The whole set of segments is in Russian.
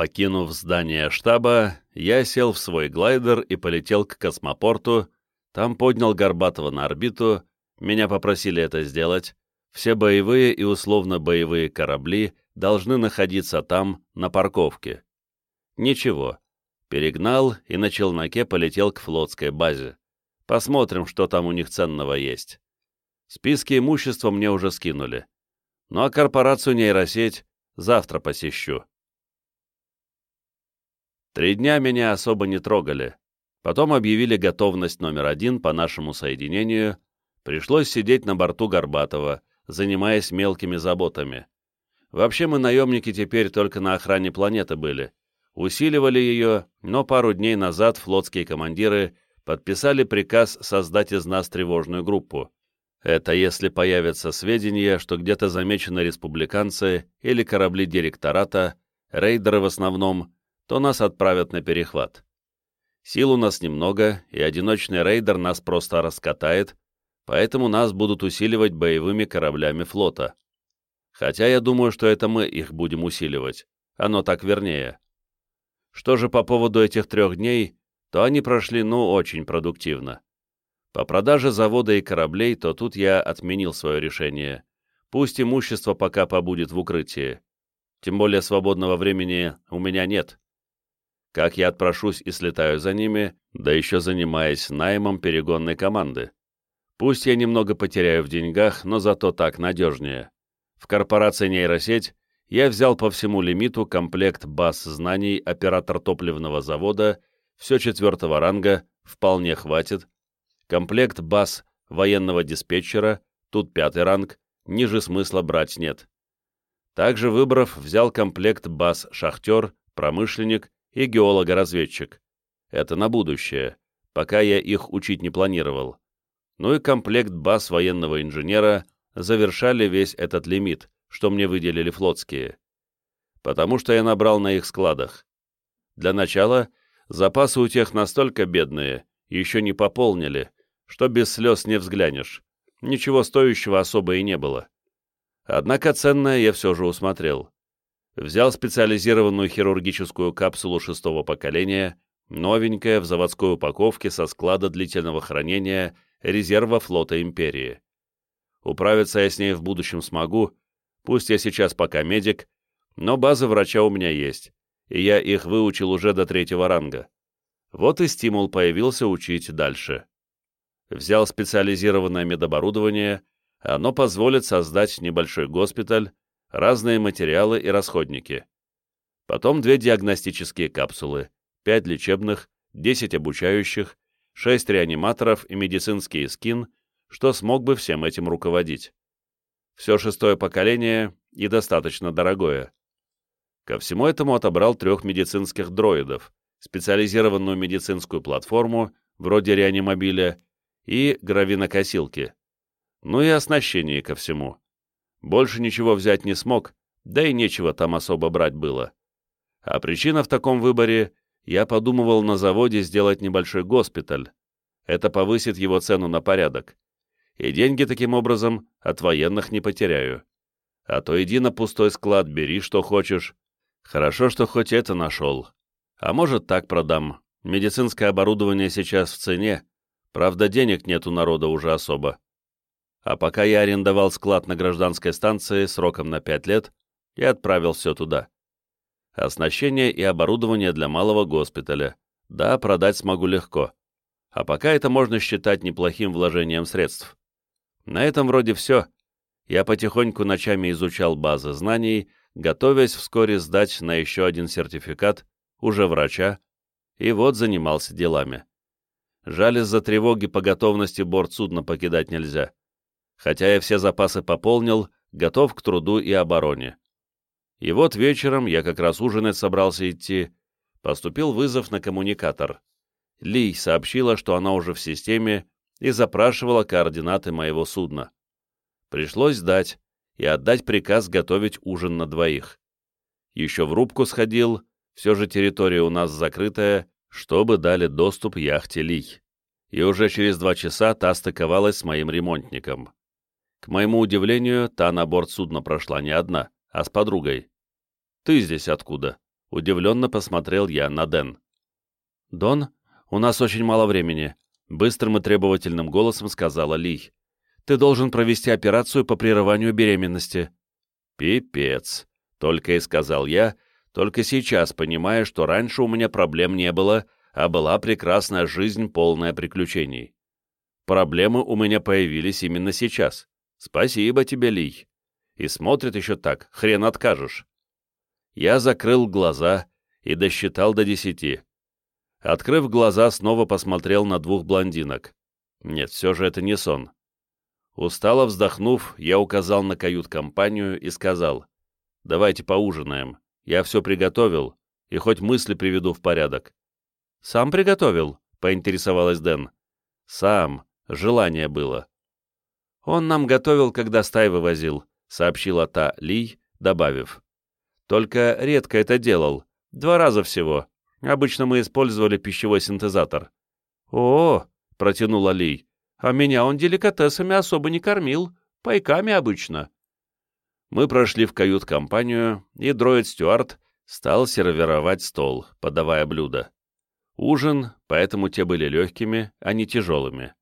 Покинув здание штаба, я сел в свой глайдер и полетел к космопорту, там поднял Горбатова на орбиту, меня попросили это сделать, все боевые и условно-боевые корабли должны находиться там, на парковке. Ничего, перегнал и на челноке полетел к флотской базе. Посмотрим, что там у них ценного есть. Списки имущества мне уже скинули. Ну а корпорацию нейросеть завтра посещу. Три дня меня особо не трогали. Потом объявили готовность номер один по нашему соединению. Пришлось сидеть на борту Горбатова, занимаясь мелкими заботами. Вообще мы наемники теперь только на охране планеты были. Усиливали ее, но пару дней назад флотские командиры подписали приказ создать из нас тревожную группу. Это если появятся сведения, что где-то замечены республиканцы или корабли директората, рейдеры в основном, то нас отправят на перехват. Сил у нас немного, и одиночный рейдер нас просто раскатает, поэтому нас будут усиливать боевыми кораблями флота. Хотя я думаю, что это мы их будем усиливать. Оно так вернее. Что же по поводу этих трех дней, то они прошли, ну, очень продуктивно. По продаже завода и кораблей, то тут я отменил свое решение. Пусть имущество пока побудет в укрытии. Тем более свободного времени у меня нет. Как я отпрошусь и слетаю за ними, да еще занимаясь наймом перегонной команды. Пусть я немного потеряю в деньгах, но зато так надежнее. В корпорации нейросеть я взял по всему лимиту комплект баз знаний оператор топливного завода, все четвертого ранга, вполне хватит, комплект баз военного диспетчера, тут пятый ранг, ниже смысла брать нет. Также выбрав, взял комплект баз шахтер, промышленник и геолога-разведчик. Это на будущее, пока я их учить не планировал. Ну и комплект баз военного инженера завершали весь этот лимит, что мне выделили флотские. Потому что я набрал на их складах. Для начала запасы у тех настолько бедные, еще не пополнили, что без слез не взглянешь. Ничего стоящего особо и не было. Однако ценное я все же усмотрел взял специализированную хирургическую капсулу шестого поколения, новенькая в заводской упаковке со склада длительного хранения резерва флота Империи. Управиться я с ней в будущем смогу, пусть я сейчас пока медик, но базы врача у меня есть, и я их выучил уже до третьего ранга. Вот и стимул появился учить дальше. Взял специализированное медоборудование, оно позволит создать небольшой госпиталь, разные материалы и расходники. Потом две диагностические капсулы, пять лечебных, 10 обучающих, 6 реаниматоров и медицинский скин, что смог бы всем этим руководить. Все шестое поколение и достаточно дорогое. Ко всему этому отобрал трех медицинских дроидов, специализированную медицинскую платформу, вроде реанимобиля, и гравинокосилки. Ну и оснащение ко всему. Больше ничего взять не смог, да и нечего там особо брать было. А причина в таком выборе — я подумывал на заводе сделать небольшой госпиталь. Это повысит его цену на порядок. И деньги таким образом от военных не потеряю. А то иди на пустой склад, бери, что хочешь. Хорошо, что хоть это нашел. А может, так продам. Медицинское оборудование сейчас в цене. Правда, денег нет у народа уже особо. А пока я арендовал склад на гражданской станции сроком на 5 лет и отправил все туда. Оснащение и оборудование для малого госпиталя. Да, продать смогу легко. А пока это можно считать неплохим вложением средств. На этом вроде все. Я потихоньку ночами изучал базы знаний, готовясь вскоре сдать на еще один сертификат, уже врача, и вот занимался делами. Жаль, из-за тревоги по готовности борт судна покидать нельзя хотя я все запасы пополнил, готов к труду и обороне. И вот вечером, я как раз ужинать собрался идти, поступил вызов на коммуникатор. Ли сообщила, что она уже в системе и запрашивала координаты моего судна. Пришлось сдать и отдать приказ готовить ужин на двоих. Еще в рубку сходил, все же территория у нас закрытая, чтобы дали доступ яхте Ли. И уже через два часа та стыковалась с моим ремонтником. К моему удивлению, та на борт судна прошла не одна, а с подругой. «Ты здесь откуда?» Удивленно посмотрел я на Дэн. «Дон, у нас очень мало времени», — быстрым и требовательным голосом сказала Ли. «Ты должен провести операцию по прерыванию беременности». «Пипец», — только и сказал я, только сейчас понимая, что раньше у меня проблем не было, а была прекрасная жизнь, полная приключений. Проблемы у меня появились именно сейчас. Спасибо тебе, Ли. И смотрит еще так, хрен откажешь. Я закрыл глаза и досчитал до десяти. Открыв глаза, снова посмотрел на двух блондинок. Нет, все же это не сон. Устало вздохнув, я указал на кают-компанию и сказал, «Давайте поужинаем. Я все приготовил, и хоть мысли приведу в порядок». «Сам приготовил?» — поинтересовалась Дэн. «Сам. Желание было». «Он нам готовил, когда стай вывозил», — сообщила та Ли, добавив. «Только редко это делал. Два раза всего. Обычно мы использовали пищевой синтезатор». «О, — протянула Ли, — а меня он деликатесами особо не кормил, пайками обычно». Мы прошли в кают-компанию, и дроид Стюарт стал сервировать стол, подавая блюда. Ужин, поэтому те были легкими, а не тяжелыми.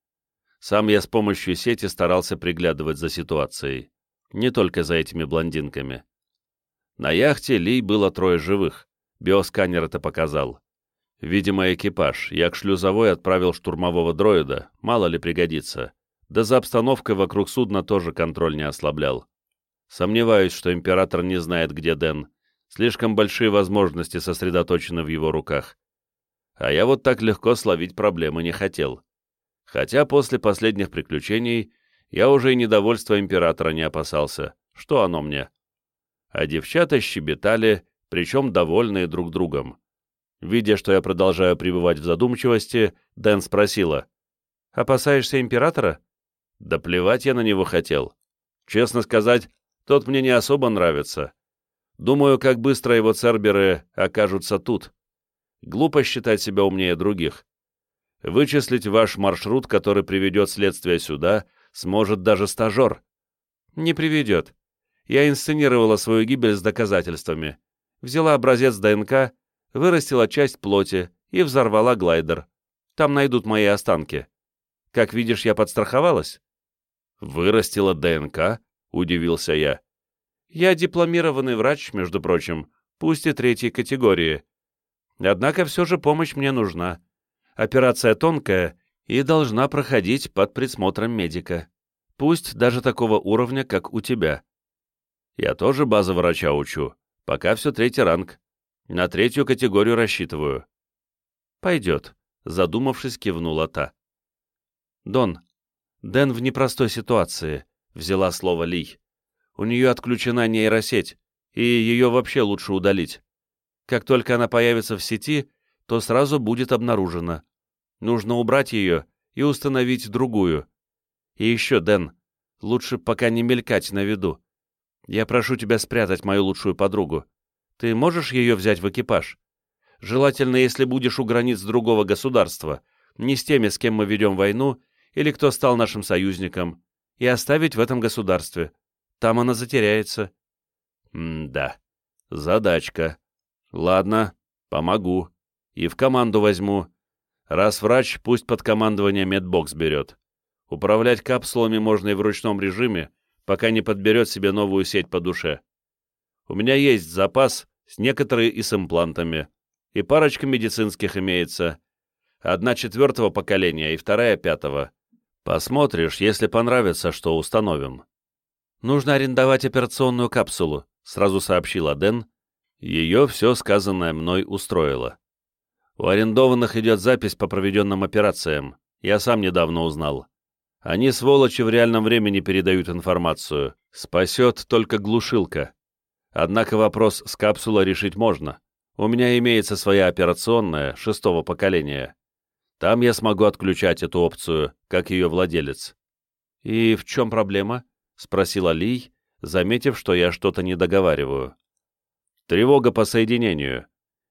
Сам я с помощью сети старался приглядывать за ситуацией. Не только за этими блондинками. На яхте Ли было трое живых. Биосканер это показал. Видимо, экипаж. Я к шлюзовой отправил штурмового дроида, мало ли пригодится. Да за обстановкой вокруг судна тоже контроль не ослаблял. Сомневаюсь, что император не знает, где Дэн. Слишком большие возможности сосредоточены в его руках. А я вот так легко словить проблемы не хотел. Хотя после последних приключений я уже и недовольства императора не опасался. Что оно мне? А девчата щебетали, причем довольные друг другом. Видя, что я продолжаю пребывать в задумчивости, Дэн спросила. «Опасаешься императора?» «Да плевать я на него хотел. Честно сказать, тот мне не особо нравится. Думаю, как быстро его церберы окажутся тут. Глупо считать себя умнее других. Вычислить ваш маршрут, который приведет следствие сюда, сможет даже стажер. Не приведет. Я инсценировала свою гибель с доказательствами. Взяла образец ДНК, вырастила часть плоти и взорвала глайдер. Там найдут мои останки. Как видишь, я подстраховалась. Вырастила ДНК? — удивился я. «Я дипломированный врач, между прочим, пусть и третьей категории. Однако все же помощь мне нужна. Операция тонкая и должна проходить под присмотром медика. Пусть даже такого уровня, как у тебя. Я тоже база врача учу. Пока все третий ранг. На третью категорию рассчитываю». «Пойдет», — задумавшись, кивнула та. «Дон, Дэн в непростой ситуации взяла слово Ли. У нее отключена нейросеть, и ее вообще лучше удалить. Как только она появится в сети, то сразу будет обнаружена. Нужно убрать ее и установить другую. И еще, Дэн, лучше пока не мелькать на виду. Я прошу тебя спрятать мою лучшую подругу. Ты можешь ее взять в экипаж? Желательно, если будешь у границ другого государства, не с теми, с кем мы ведем войну, или кто стал нашим союзником, и оставить в этом государстве. Там она затеряется. М-да. Задачка. Ладно, помогу. И в команду возьму. Раз врач, пусть под командование медбокс берет. Управлять капсулами можно и в ручном режиме, пока не подберет себе новую сеть по душе. У меня есть запас, с некоторые и с имплантами. И парочка медицинских имеется. Одна четвертого поколения и вторая пятого. Посмотришь, если понравится, что установим. Нужно арендовать операционную капсулу, сразу сообщила Дэн. Ее все сказанное мной устроило. У арендованных идет запись по проведенным операциям. Я сам недавно узнал. Они, сволочи, в реальном времени передают информацию. Спасет только глушилка. Однако вопрос с капсулой решить можно. У меня имеется своя операционная, шестого поколения. Там я смогу отключать эту опцию, как ее владелец. «И в чем проблема?» — спросила Ли, заметив, что я что-то не договариваю. «Тревога по соединению.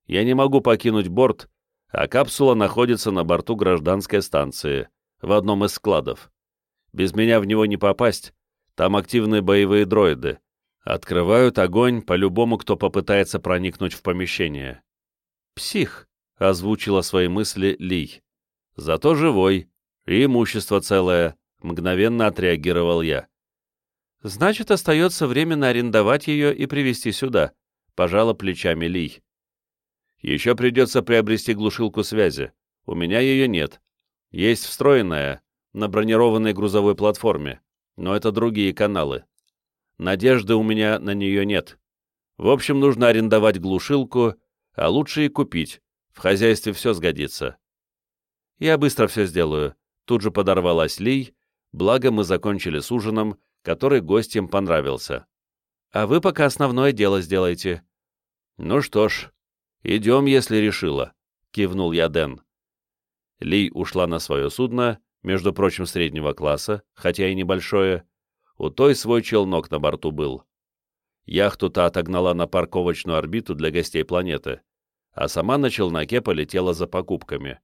Я не могу покинуть борт, а капсула находится на борту гражданской станции, в одном из складов. Без меня в него не попасть, там активные боевые дроиды. Открывают огонь по любому, кто попытается проникнуть в помещение. «Псих», — озвучила свои мысли Ли. «Зато живой, и имущество целое», — мгновенно отреагировал я. «Значит, остается временно арендовать ее и привезти сюда», — пожала плечами Ли. «Еще придется приобрести глушилку связи. У меня ее нет. Есть встроенная, на бронированной грузовой платформе, но это другие каналы. Надежды у меня на нее нет. В общем, нужно арендовать глушилку, а лучше и купить. В хозяйстве все сгодится. Я быстро все сделаю. Тут же подорвалась Лей, благо мы закончили с ужином, который гостям понравился. А вы пока основное дело сделайте. Ну что ж, идем, если решила, кивнул я Дэн. Ли ушла на свое судно, между прочим, среднего класса, хотя и небольшое, у той свой челнок на борту был. Яхту-то отогнала на парковочную орбиту для гостей планеты, а сама на челноке полетела за покупками.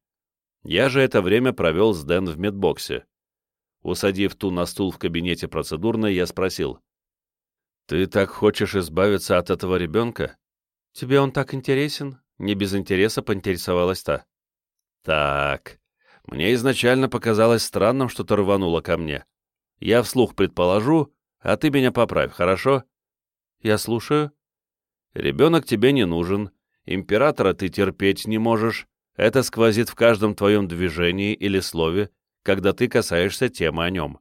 Я же это время провел с Дэн в медбоксе. Усадив ту на стул в кабинете процедурной, я спросил. «Ты так хочешь избавиться от этого ребенка? Тебе он так интересен?» Не без интереса поинтересовалась та. «Так, мне изначально показалось странным, что ты рванула ко мне. Я вслух предположу, а ты меня поправь, хорошо? Я слушаю. Ребенок тебе не нужен, императора ты терпеть не можешь, это сквозит в каждом твоем движении или слове, когда ты касаешься темы о нем.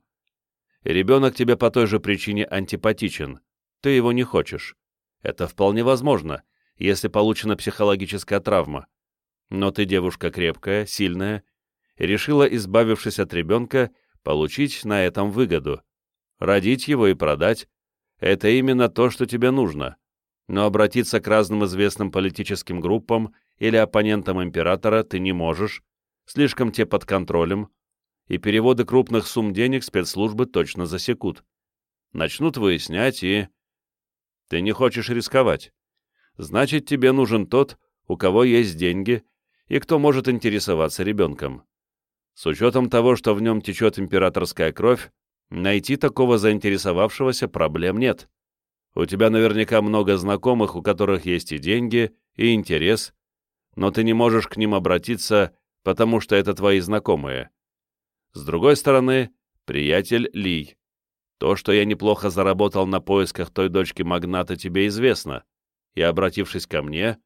Ребенок тебе по той же причине антипатичен, ты его не хочешь. Это вполне возможно, если получена психологическая травма. Но ты девушка крепкая, сильная, решила, избавившись от ребенка, получить на этом выгоду. Родить его и продать — это именно то, что тебе нужно. Но обратиться к разным известным политическим группам или оппонентам императора ты не можешь, слишком те под контролем, и переводы крупных сумм денег спецслужбы точно засекут. Начнут выяснять и... Ты не хочешь рисковать. Значит, тебе нужен тот, у кого есть деньги и кто может интересоваться ребенком. С учетом того, что в нем течет императорская кровь, найти такого заинтересовавшегося проблем нет. У тебя наверняка много знакомых, у которых есть и деньги, и интерес, но ты не можешь к ним обратиться, потому что это твои знакомые. С другой стороны, приятель Ли. То, что я неплохо заработал на поисках той дочки магната, тебе известно. И, обратившись ко мне,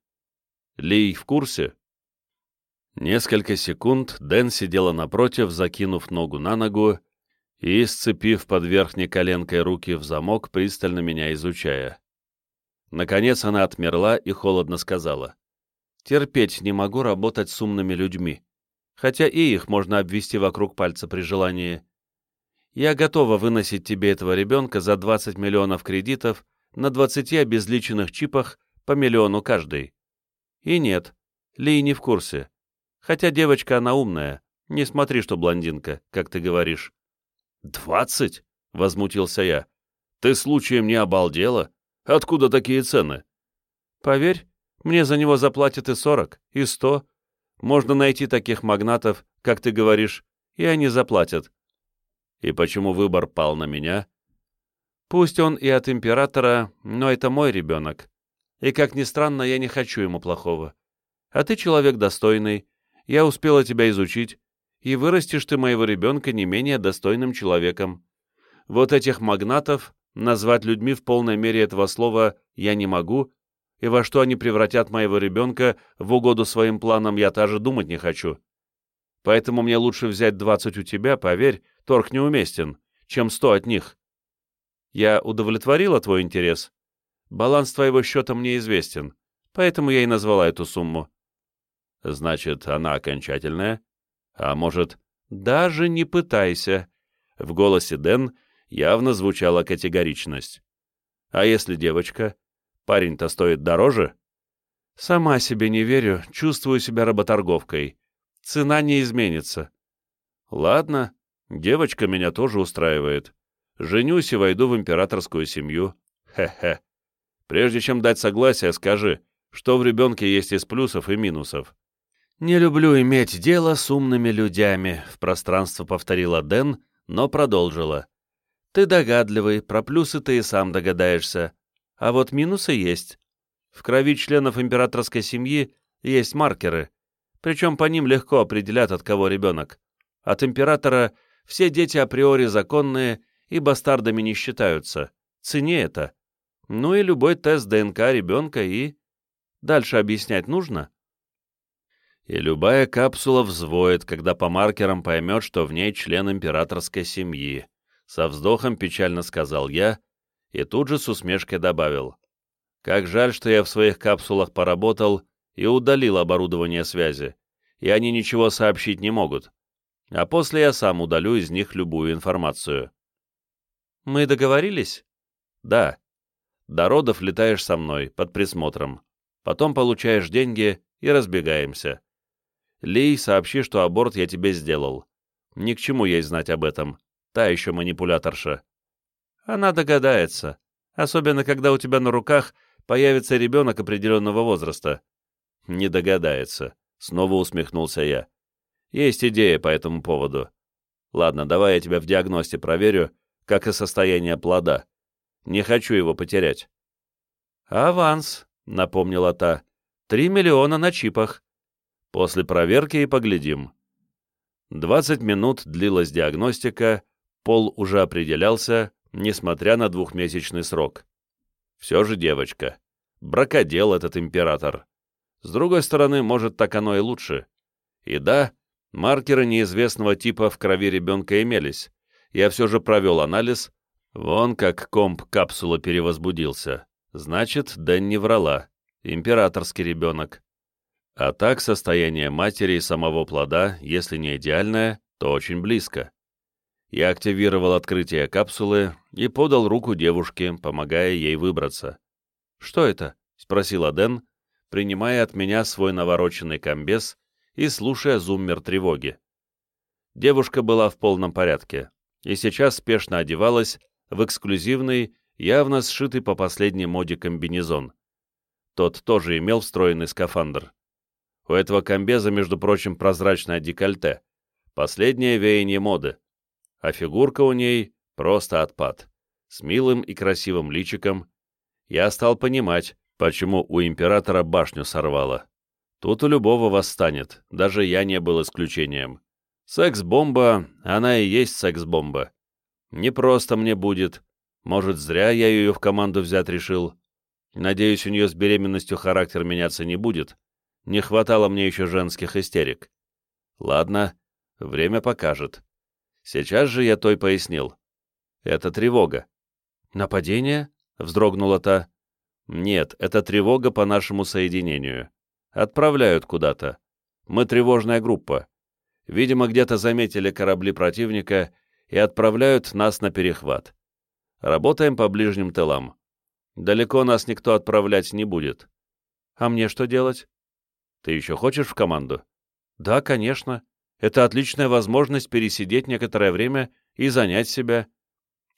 Ли в курсе? Несколько секунд Дэн сидела напротив, закинув ногу на ногу и, сцепив под верхней коленкой руки в замок, пристально меня изучая. Наконец она отмерла и холодно сказала. «Терпеть не могу работать с умными людьми, хотя и их можно обвести вокруг пальца при желании. Я готова выносить тебе этого ребенка за 20 миллионов кредитов на 20 обезличенных чипах по миллиону каждый. И нет, Ли не в курсе. Хотя девочка она умная. Не смотри, что блондинка, как ты говоришь. «Двадцать?» — возмутился я. «Ты случаем не обалдела? Откуда такие цены?» «Поверь, мне за него заплатят и сорок, и сто. Можно найти таких магнатов, как ты говоришь, и они заплатят». «И почему выбор пал на меня?» «Пусть он и от императора, но это мой ребенок. И, как ни странно, я не хочу ему плохого. А ты человек достойный, я успела тебя изучить, и вырастешь ты моего ребенка не менее достойным человеком. Вот этих магнатов назвать людьми в полной мере этого слова я не могу, и во что они превратят моего ребенка в угоду своим планам я даже думать не хочу. Поэтому мне лучше взять двадцать у тебя, поверь, торг неуместен, чем сто от них. Я удовлетворила твой интерес. Баланс твоего счета мне известен, поэтому я и назвала эту сумму. Значит, она окончательная? А может, даже не пытайся. В голосе Дэн явно звучала категоричность. А если девочка? Парень-то стоит дороже? Сама себе не верю, чувствую себя работорговкой. Цена не изменится. Ладно, девочка меня тоже устраивает. Женюсь и войду в императорскую семью. Хе-хе. Прежде чем дать согласие, скажи, что в ребенке есть из плюсов и минусов. «Не люблю иметь дело с умными людьми», — в пространство повторила Дэн, но продолжила. «Ты догадливый, про плюсы ты и сам догадаешься. А вот минусы есть. В крови членов императорской семьи есть маркеры, причем по ним легко определят, от кого ребенок. От императора все дети априори законные и бастардами не считаются. Цени это. Ну и любой тест ДНК ребенка и... Дальше объяснять нужно? И любая капсула взвоет, когда по маркерам поймет, что в ней член императорской семьи. Со вздохом печально сказал я и тут же с усмешкой добавил. Как жаль, что я в своих капсулах поработал и удалил оборудование связи, и они ничего сообщить не могут. А после я сам удалю из них любую информацию. Мы договорились? Да. До родов летаешь со мной, под присмотром. Потом получаешь деньги и разбегаемся. Лей, сообщи, что аборт я тебе сделал. Ни к чему ей знать об этом. Та еще манипуляторша. Она догадается, особенно когда у тебя на руках появится ребенок определенного возраста. Не догадается. Снова усмехнулся я. Есть идея по этому поводу. Ладно, давай я тебя в диагносте проверю, как и состояние плода. Не хочу его потерять. «Аванс», — напомнила та, — «три миллиона на чипах. После проверки и поглядим». Двадцать минут длилась диагностика, пол уже определялся, несмотря на двухмесячный срок. Все же девочка. Бракодел этот император. С другой стороны, может, так оно и лучше. И да, маркеры неизвестного типа в крови ребенка имелись. Я все же провел анализ. Вон как комп капсулы перевозбудился. Значит, Дэн не врала. Императорский ребенок. А так состояние матери и самого плода, если не идеальное, то очень близко. Я активировал открытие капсулы и подал руку девушке, помогая ей выбраться. «Что это?» — спросила Дэн, принимая от меня свой навороченный комбез и слушая зуммер тревоги. Девушка была в полном порядке и сейчас спешно одевалась в эксклюзивный, явно сшитый по последней моде комбинезон. Тот тоже имел встроенный скафандр. У этого комбеза, между прочим, прозрачное декольте. Последнее веяние моды. А фигурка у ней просто отпад. С милым и красивым личиком. Я стал понимать, почему у императора башню сорвало. Тут у любого восстанет, даже я не был исключением. Секс-бомба, она и есть секс-бомба. Не просто мне будет. Может, зря я ее в команду взять решил. Надеюсь, у нее с беременностью характер меняться не будет. Не хватало мне еще женских истерик. Ладно, время покажет. Сейчас же я той пояснил. Это тревога. Нападение? Вздрогнула та. Нет, это тревога по нашему соединению. Отправляют куда-то. Мы тревожная группа. Видимо, где-то заметили корабли противника и отправляют нас на перехват. Работаем по ближним тылам. Далеко нас никто отправлять не будет. А мне что делать? Ты еще хочешь в команду? Да, конечно. Это отличная возможность пересидеть некоторое время и занять себя.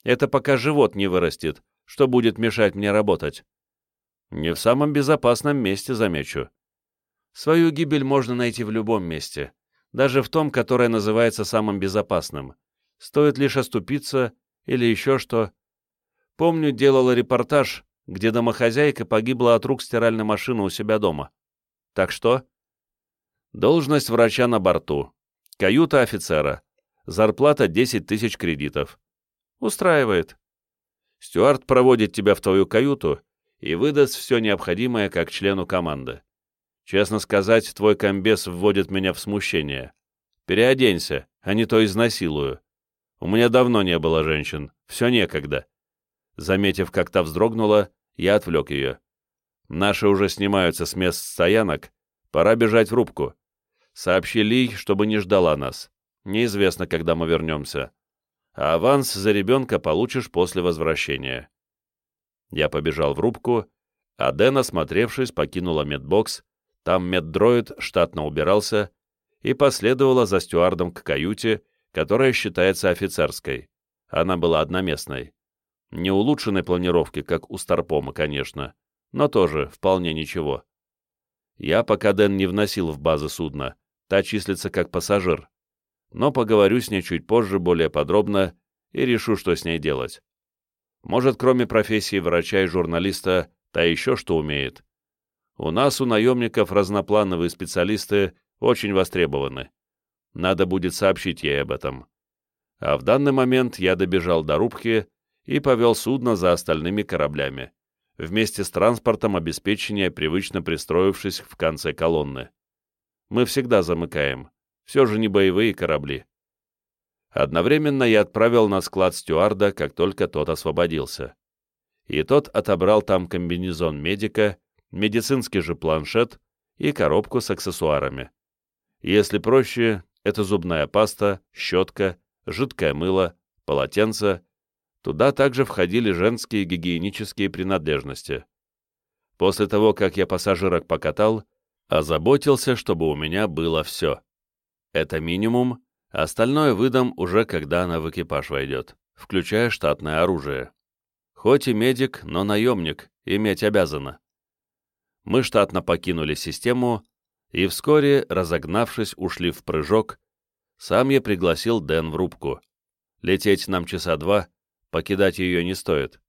Это пока живот не вырастет, что будет мешать мне работать. Не в самом безопасном месте, замечу. Свою гибель можно найти в любом месте, даже в том, которое называется самым безопасным. Стоит лишь оступиться или еще что. Помню, делала репортаж, где домохозяйка погибла от рук стиральной машины у себя дома. Так что? Должность врача на борту. Каюта офицера. Зарплата 10 тысяч кредитов. Устраивает. Стюарт проводит тебя в твою каюту и выдаст все необходимое как члену команды. Честно сказать, твой комбез вводит меня в смущение. Переоденься, а не то изнасилую. У меня давно не было женщин, все некогда. Заметив, как та вздрогнула, я отвлек ее. Наши уже снимаются с мест стоянок. Пора бежать в рубку. Сообщи Ли, чтобы не ждала нас. Неизвестно, когда мы вернемся. А аванс за ребенка получишь после возвращения. Я побежал в рубку, а Дэн, осмотревшись, покинула медбокс, там меддроид штатно убирался и последовала за стюардом к каюте, которая считается офицерской. Она была одноместной. Не улучшенной планировки, как у Старпома, конечно, но тоже вполне ничего. Я пока Дэн не вносил в базы судна, та числится как пассажир. Но поговорю с ней чуть позже более подробно и решу, что с ней делать. Может, кроме профессии врача и журналиста, та еще что умеет. У нас, у наемников, разноплановые специалисты очень востребованы. Надо будет сообщить ей об этом. А в данный момент я добежал до рубки и повел судно за остальными кораблями, вместе с транспортом обеспечения, привычно пристроившись в конце колонны. Мы всегда замыкаем, все же не боевые корабли. Одновременно я отправил на склад стюарда, как только тот освободился. И тот отобрал там комбинезон медика, медицинский же планшет и коробку с аксессуарами. Если проще, это зубная паста, щетка, жидкое мыло, полотенце. Туда также входили женские гигиенические принадлежности. После того, как я пассажирок покатал, озаботился, чтобы у меня было все. Это минимум, Остальное выдам уже, когда она в экипаж войдет, включая штатное оружие. Хоть и медик, но наемник, иметь обязана. Мы штатно покинули систему и вскоре, разогнавшись, ушли в прыжок. Сам я пригласил Дэн в рубку. Лететь нам часа два, покидать ее не стоит.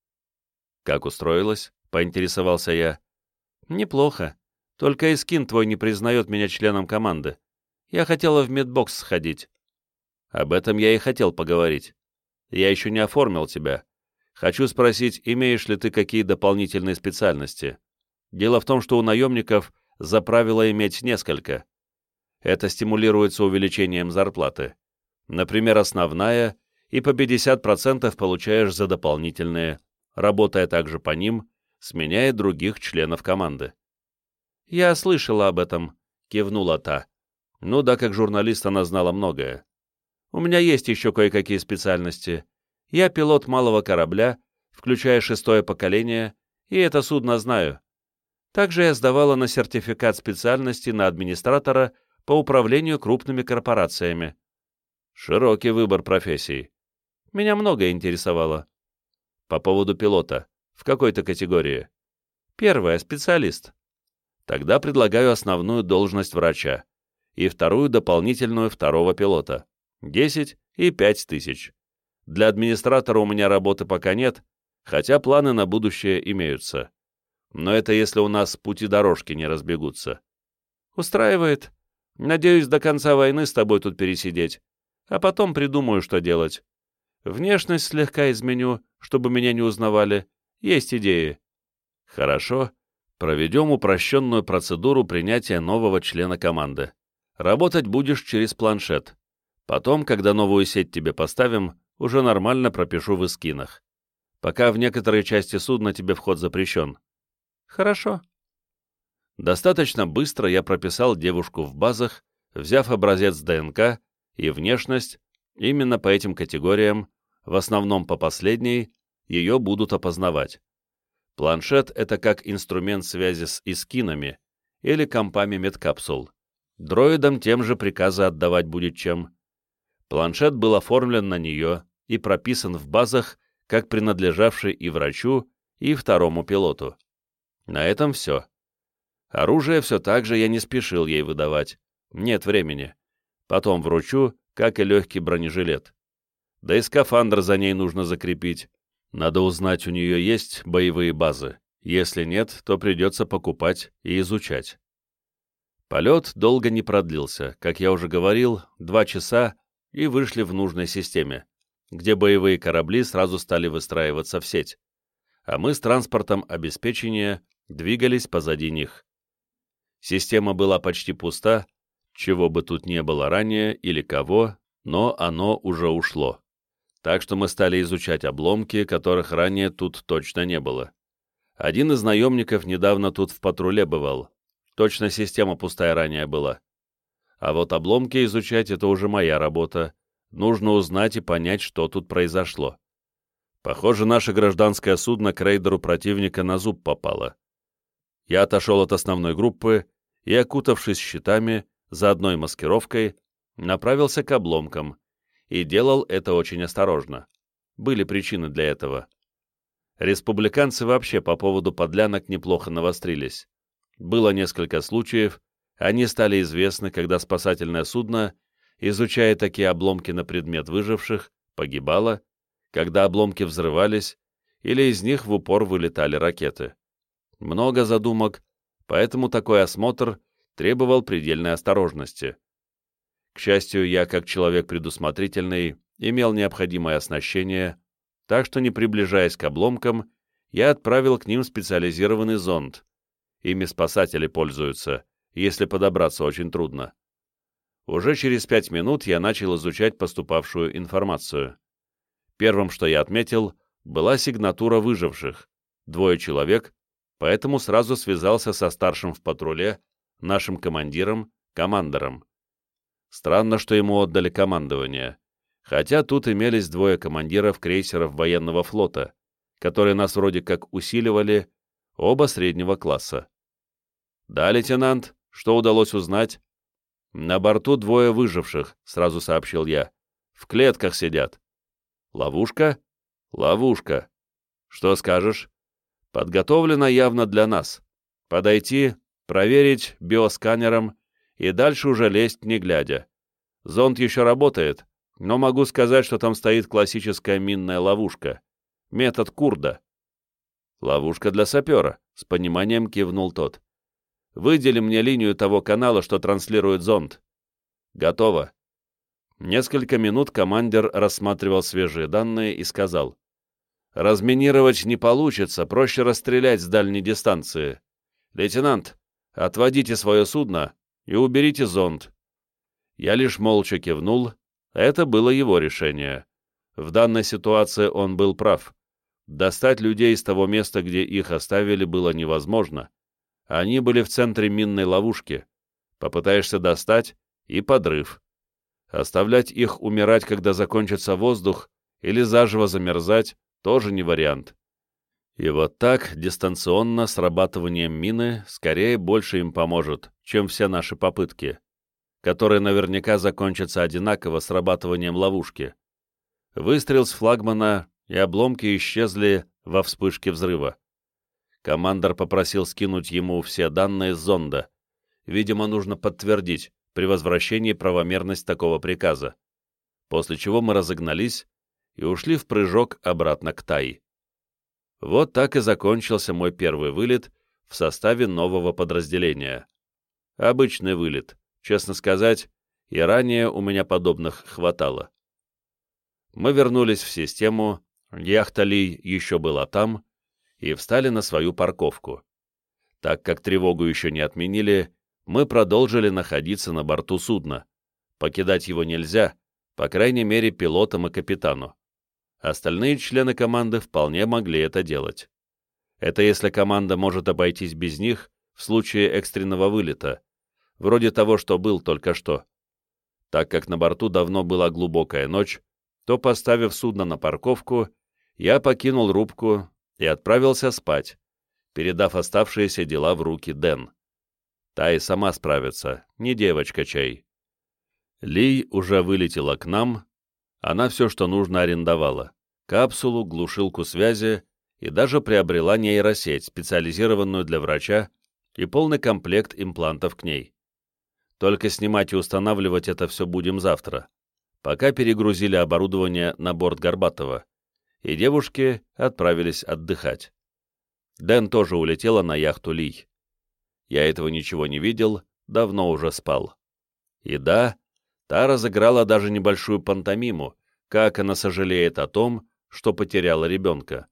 «Как устроилась?» — поинтересовался я. «Неплохо. Только Искин твой не признает меня членом команды. Я хотела в медбокс сходить. Об этом я и хотел поговорить. Я еще не оформил тебя. Хочу спросить, имеешь ли ты какие дополнительные специальности? Дело в том, что у наемников за правило иметь несколько. Это стимулируется увеличением зарплаты. Например, основная, и по 50% получаешь за дополнительные, работая также по ним, сменяя других членов команды. «Я слышала об этом», — кивнула та. Ну да, как журналист она знала многое. У меня есть еще кое-какие специальности. Я пилот малого корабля, включая шестое поколение, и это судно знаю. Также я сдавала на сертификат специальности на администратора по управлению крупными корпорациями. Широкий выбор профессий. Меня многое интересовало. По поводу пилота. В какой-то категории? Первая — специалист. Тогда предлагаю основную должность врача и вторую дополнительную второго пилота. 10 и 5 тысяч. Для администратора у меня работы пока нет, хотя планы на будущее имеются. Но это если у нас пути дорожки не разбегутся. Устраивает. Надеюсь, до конца войны с тобой тут пересидеть. А потом придумаю, что делать. Внешность слегка изменю, чтобы меня не узнавали. Есть идеи. Хорошо. Проведем упрощенную процедуру принятия нового члена команды. Работать будешь через планшет. Потом, когда новую сеть тебе поставим, уже нормально пропишу в эскинах. Пока в некоторые части судна тебе вход запрещен. Хорошо. Достаточно быстро я прописал девушку в базах, взяв образец ДНК и внешность, именно по этим категориям, в основном по последней, ее будут опознавать. Планшет — это как инструмент связи с искинами или компами медкапсул. Дроидам тем же приказы отдавать будет чем. Планшет был оформлен на нее и прописан в базах, как принадлежавший и врачу, и второму пилоту. На этом все. Оружие все так же я не спешил ей выдавать. Нет времени. Потом вручу, как и легкий бронежилет. Да и скафандр за ней нужно закрепить. Надо узнать, у нее есть боевые базы. Если нет, то придется покупать и изучать. Полет долго не продлился. Как я уже говорил, два часа и вышли в нужной системе, где боевые корабли сразу стали выстраиваться в сеть, а мы с транспортом обеспечения двигались позади них. Система была почти пуста, чего бы тут не было ранее или кого, но оно уже ушло. Так что мы стали изучать обломки, которых ранее тут точно не было. Один из наемников недавно тут в патруле бывал. Точно система пустая ранее была. А вот обломки изучать — это уже моя работа. Нужно узнать и понять, что тут произошло. Похоже, наше гражданское судно к рейдеру противника на зуб попало. Я отошел от основной группы и, окутавшись щитами, заодно и маскировкой, направился к обломкам и делал это очень осторожно. Были причины для этого. Республиканцы вообще по поводу подлянок неплохо навострились. Было несколько случаев, они стали известны, когда спасательное судно, изучая такие обломки на предмет выживших, погибало, когда обломки взрывались, или из них в упор вылетали ракеты. Много задумок, поэтому такой осмотр требовал предельной осторожности. К счастью, я, как человек предусмотрительный, имел необходимое оснащение, так что, не приближаясь к обломкам, я отправил к ним специализированный зонд. Ими спасатели пользуются, если подобраться очень трудно. Уже через пять минут я начал изучать поступавшую информацию. Первым, что я отметил, была сигнатура выживших, двое человек, поэтому сразу связался со старшим в патруле, нашим командиром, командором. Странно, что ему отдали командование, хотя тут имелись двое командиров крейсеров военного флота, которые нас вроде как усиливали, оба среднего класса. «Да, лейтенант, что удалось узнать?» «На борту двое выживших», — сразу сообщил я. «В клетках сидят». «Ловушка?» «Ловушка. Что скажешь?» «Подготовлена явно для нас. Подойти, проверить биосканером и дальше уже лезть не глядя. Зонд еще работает, но могу сказать, что там стоит классическая минная ловушка. Метод Курда. Ловушка для сапера, с пониманием кивнул тот. Выдели мне линию того канала, что транслирует зонд. Готово. Несколько минут командир рассматривал свежие данные и сказал. Разминировать не получится, проще расстрелять с дальней дистанции. Лейтенант, отводите свое судно и уберите зонд. Я лишь молча кивнул, это было его решение. В данной ситуации он был прав. Достать людей из того места, где их оставили, было невозможно. Они были в центре минной ловушки. Попытаешься достать — и подрыв. Оставлять их умирать, когда закончится воздух, или заживо замерзать — тоже не вариант. И вот так, дистанционно, срабатыванием мины, скорее больше им поможет, чем все наши попытки, которые наверняка закончатся одинаково срабатыванием ловушки. Выстрел с флагмана и обломки исчезли во вспышке взрыва. Командор попросил скинуть ему все данные с зонда. Видимо, нужно подтвердить при возвращении правомерность такого приказа. После чего мы разогнались и ушли в прыжок обратно к Таи. Вот так и закончился мой первый вылет в составе нового подразделения. Обычный вылет, честно сказать, и ранее у меня подобных хватало. Мы вернулись в систему, яхта Ли еще была там, и встали на свою парковку. Так как тревогу еще не отменили, мы продолжили находиться на борту судна. Покидать его нельзя, по крайней мере, пилотам и капитану. Остальные члены команды вполне могли это делать. Это если команда может обойтись без них в случае экстренного вылета, вроде того, что был только что. Так как на борту давно была глубокая ночь, то, поставив судно на парковку, я покинул рубку и отправился спать, передав оставшиеся дела в руки Дэн. Та и сама справится, не девочка чай. Ли уже вылетела к нам, она все, что нужно, арендовала. Капсулу, глушилку связи и даже приобрела нейросеть, специализированную для врача, и полный комплект имплантов к ней. Только снимать и устанавливать это все будем завтра пока перегрузили оборудование на борт Горбатова, и девушки отправились отдыхать. Дэн тоже улетела на яхту Ли. Я этого ничего не видел, давно уже спал. И да, та разыграла даже небольшую пантомиму, как она сожалеет о том, что потеряла ребенка.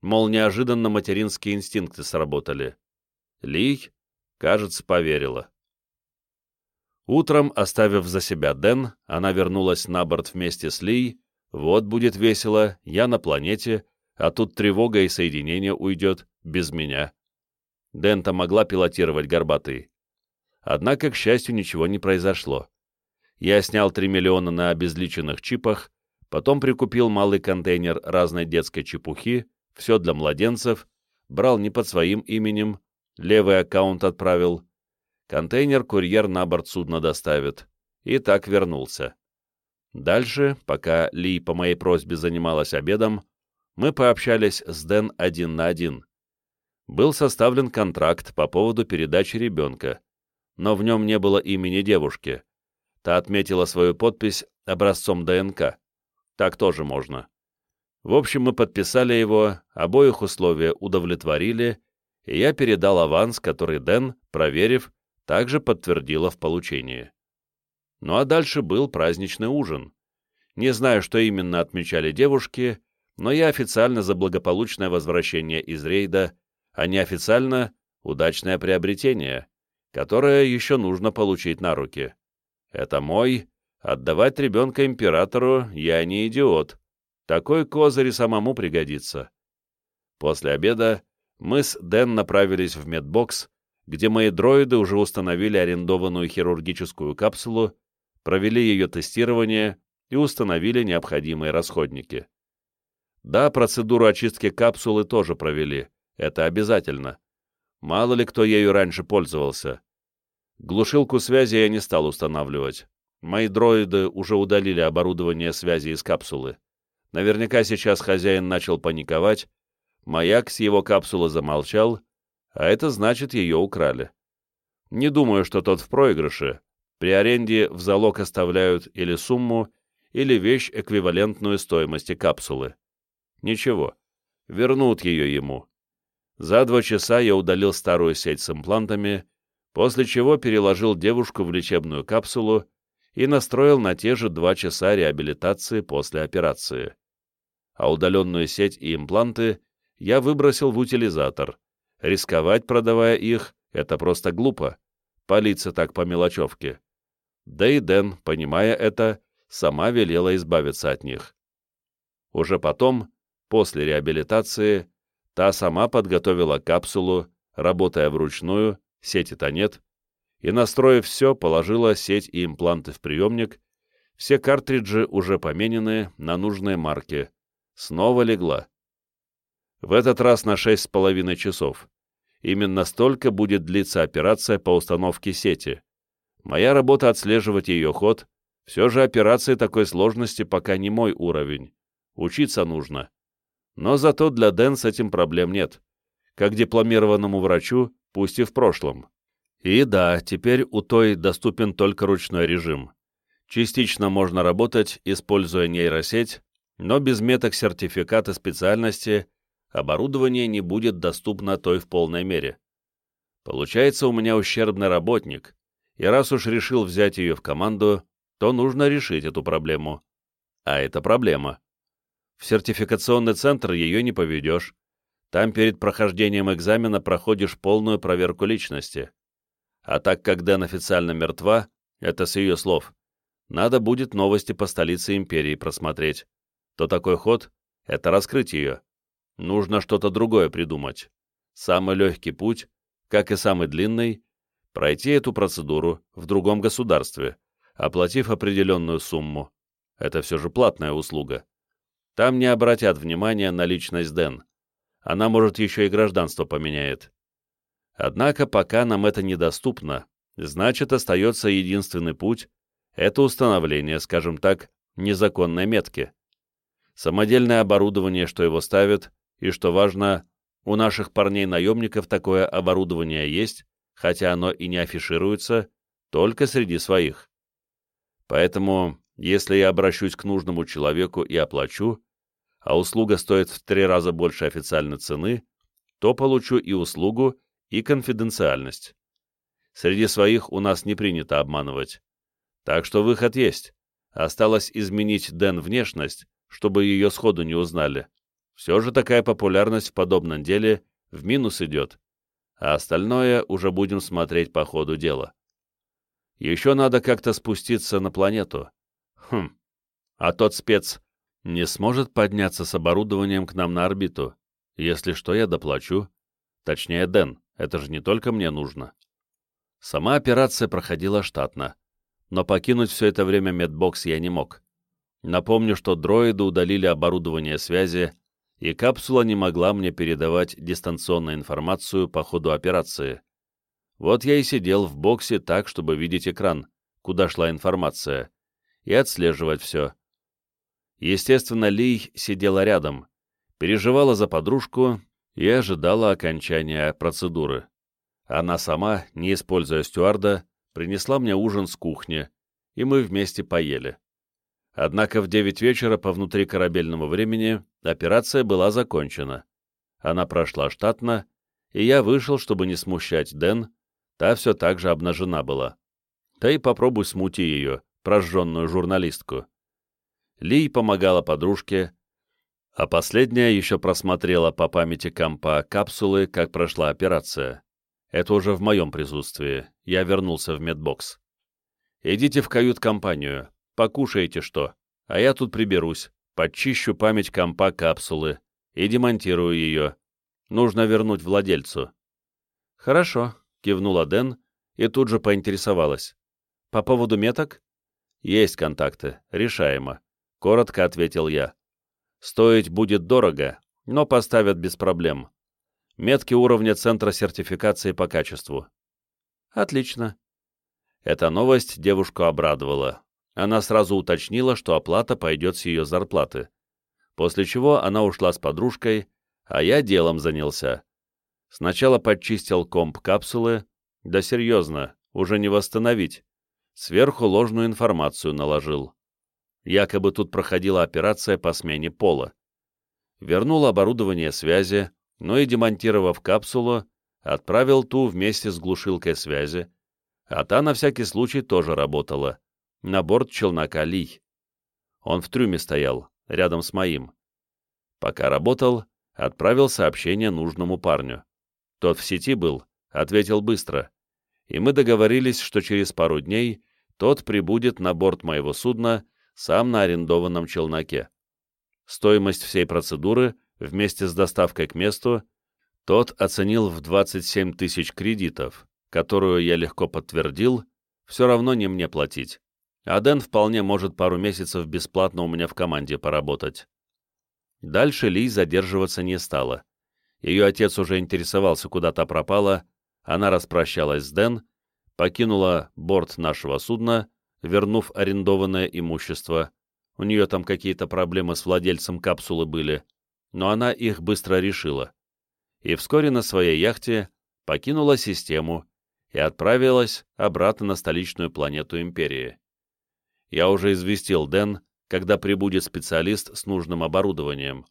Мол, неожиданно материнские инстинкты сработали. Ли, кажется, поверила. Утром, оставив за себя Дэн, она вернулась на борт вместе с Ли. Вот будет весело, я на планете, а тут тревога и соединение уйдет, без меня. Дэн-то могла пилотировать горбатый. Однако, к счастью, ничего не произошло. Я снял 3 миллиона на обезличенных чипах, потом прикупил малый контейнер разной детской чепухи, все для младенцев, брал не под своим именем, левый аккаунт отправил, Контейнер курьер на борт судна доставит. И так вернулся. Дальше, пока Ли по моей просьбе занималась обедом, мы пообщались с Дэн один на один. Был составлен контракт по поводу передачи ребенка, но в нем не было имени девушки. Та отметила свою подпись образцом ДНК. Так тоже можно. В общем, мы подписали его, обоих условия удовлетворили, и я передал аванс, который Дэн, проверив, также подтвердила в получении. Ну а дальше был праздничный ужин. Не знаю, что именно отмечали девушки, но я официально за благополучное возвращение из рейда, а неофициально — удачное приобретение, которое еще нужно получить на руки. Это мой, отдавать ребенка императору я не идиот. Такой козырь и самому пригодится. После обеда мы с Дэн направились в медбокс, где мои дроиды уже установили арендованную хирургическую капсулу, провели ее тестирование и установили необходимые расходники. Да, процедуру очистки капсулы тоже провели, это обязательно. Мало ли кто ею раньше пользовался. Глушилку связи я не стал устанавливать. Мои дроиды уже удалили оборудование связи из капсулы. Наверняка сейчас хозяин начал паниковать, маяк с его капсулы замолчал, а это значит, ее украли. Не думаю, что тот в проигрыше. При аренде в залог оставляют или сумму, или вещь, эквивалентную стоимости капсулы. Ничего, вернут ее ему. За два часа я удалил старую сеть с имплантами, после чего переложил девушку в лечебную капсулу и настроил на те же два часа реабилитации после операции. А удаленную сеть и импланты я выбросил в утилизатор. Рисковать, продавая их, это просто глупо. Палиться так по мелочевке. Да и Дэн, понимая это, сама велела избавиться от них. Уже потом, после реабилитации, та сама подготовила капсулу, работая вручную, сети-то нет, и, настроив все, положила сеть и импланты в приемник, все картриджи уже поменены на нужные марки. Снова легла. В этот раз на шесть с половиной часов. Именно столько будет длиться операция по установке сети. Моя работа отслеживать ее ход, все же операции такой сложности пока не мой уровень. Учиться нужно. Но зато для Дэн с этим проблем нет. Как дипломированному врачу, пусть и в прошлом. И да, теперь у той доступен только ручной режим. Частично можно работать, используя нейросеть, но без меток сертификата специальности оборудование не будет доступно той в полной мере. Получается, у меня ущербный работник, и раз уж решил взять ее в команду, то нужно решить эту проблему. А это проблема. В сертификационный центр ее не поведешь. Там перед прохождением экзамена проходишь полную проверку личности. А так как Дэн официально мертва, это с ее слов, надо будет новости по столице империи просмотреть, то такой ход — это раскрыть ее. Нужно что-то другое придумать. Самый легкий путь, как и самый длинный, пройти эту процедуру в другом государстве, оплатив определенную сумму. Это все же платная услуга. Там не обратят внимания на личность Дэн. Она, может, еще и гражданство поменяет. Однако пока нам это недоступно, значит, остается единственный путь — это установление, скажем так, незаконной метки. Самодельное оборудование, что его ставят, и, что важно, у наших парней-наемников такое оборудование есть, хотя оно и не афишируется, только среди своих. Поэтому, если я обращусь к нужному человеку и оплачу, а услуга стоит в три раза больше официальной цены, то получу и услугу, и конфиденциальность. Среди своих у нас не принято обманывать. Так что выход есть. Осталось изменить Дэн внешность, чтобы ее сходу не узнали. Все же такая популярность в подобном деле в минус идет, а остальное уже будем смотреть по ходу дела. Еще надо как-то спуститься на планету. Хм, а тот спец не сможет подняться с оборудованием к нам на орбиту. Если что, я доплачу. Точнее, Дэн, это же не только мне нужно. Сама операция проходила штатно, но покинуть все это время медбокс я не мог. Напомню, что дроиды удалили оборудование связи, и капсула не могла мне передавать дистанционную информацию по ходу операции. Вот я и сидел в боксе так, чтобы видеть экран, куда шла информация, и отслеживать все. Естественно, Ли сидела рядом, переживала за подружку и ожидала окончания процедуры. Она сама, не используя стюарда, принесла мне ужин с кухни, и мы вместе поели. Однако в 9 вечера по внутрикорабельному времени операция была закончена. Она прошла штатно, и я вышел, чтобы не смущать Дэн, та все так же обнажена была. Да и попробуй смути ее, прожженную журналистку. Ли помогала подружке, а последняя еще просмотрела по памяти компа капсулы, как прошла операция. Это уже в моем присутствии. Я вернулся в медбокс. «Идите в кают-компанию, покушайте что, а я тут приберусь, подчищу память компа капсулы и демонтирую ее. Нужно вернуть владельцу». «Хорошо», — кивнула Дэн и тут же поинтересовалась. «По поводу меток?» «Есть контакты, решаемо», — коротко ответил я. «Стоить будет дорого, но поставят без проблем. Метки уровня Центра сертификации по качеству». «Отлично». Эта новость девушку обрадовала. Она сразу уточнила, что оплата пойдет с ее зарплаты. После чего она ушла с подружкой, а я делом занялся. Сначала подчистил комп капсулы, да серьезно, уже не восстановить. Сверху ложную информацию наложил. Якобы тут проходила операция по смене пола. Вернул оборудование связи, но и демонтировав капсулу, отправил ту вместе с глушилкой связи, а та на всякий случай тоже работала, на борт челнока Лий. Он в трюме стоял, рядом с моим. Пока работал, отправил сообщение нужному парню. Тот в сети был, ответил быстро и мы договорились, что через пару дней тот прибудет на борт моего судна сам на арендованном челноке. Стоимость всей процедуры вместе с доставкой к месту тот оценил в 27 тысяч кредитов, которую я легко подтвердил, все равно не мне платить. А Дэн вполне может пару месяцев бесплатно у меня в команде поработать. Дальше Ли задерживаться не стала. Ее отец уже интересовался, куда та пропала, она распрощалась с Дэн, покинула борт нашего судна, вернув арендованное имущество. У нее там какие-то проблемы с владельцем капсулы были, но она их быстро решила. И вскоре на своей яхте покинула систему и отправилась обратно на столичную планету Империи. Я уже известил Дэн, когда прибудет специалист с нужным оборудованием.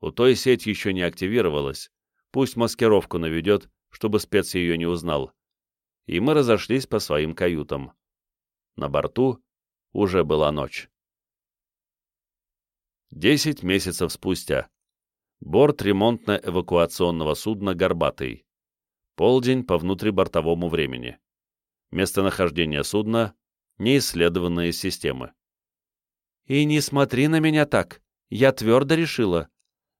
У той сеть еще не активировалась, пусть маскировку наведет, чтобы спец ее не узнал, и мы разошлись по своим каютам. На борту уже была ночь. Десять месяцев спустя. Борт ремонтно-эвакуационного судна «Горбатый». Полдень по внутрибортовому времени. Местонахождение судна — неисследованные системы. «И не смотри на меня так, я твердо решила»,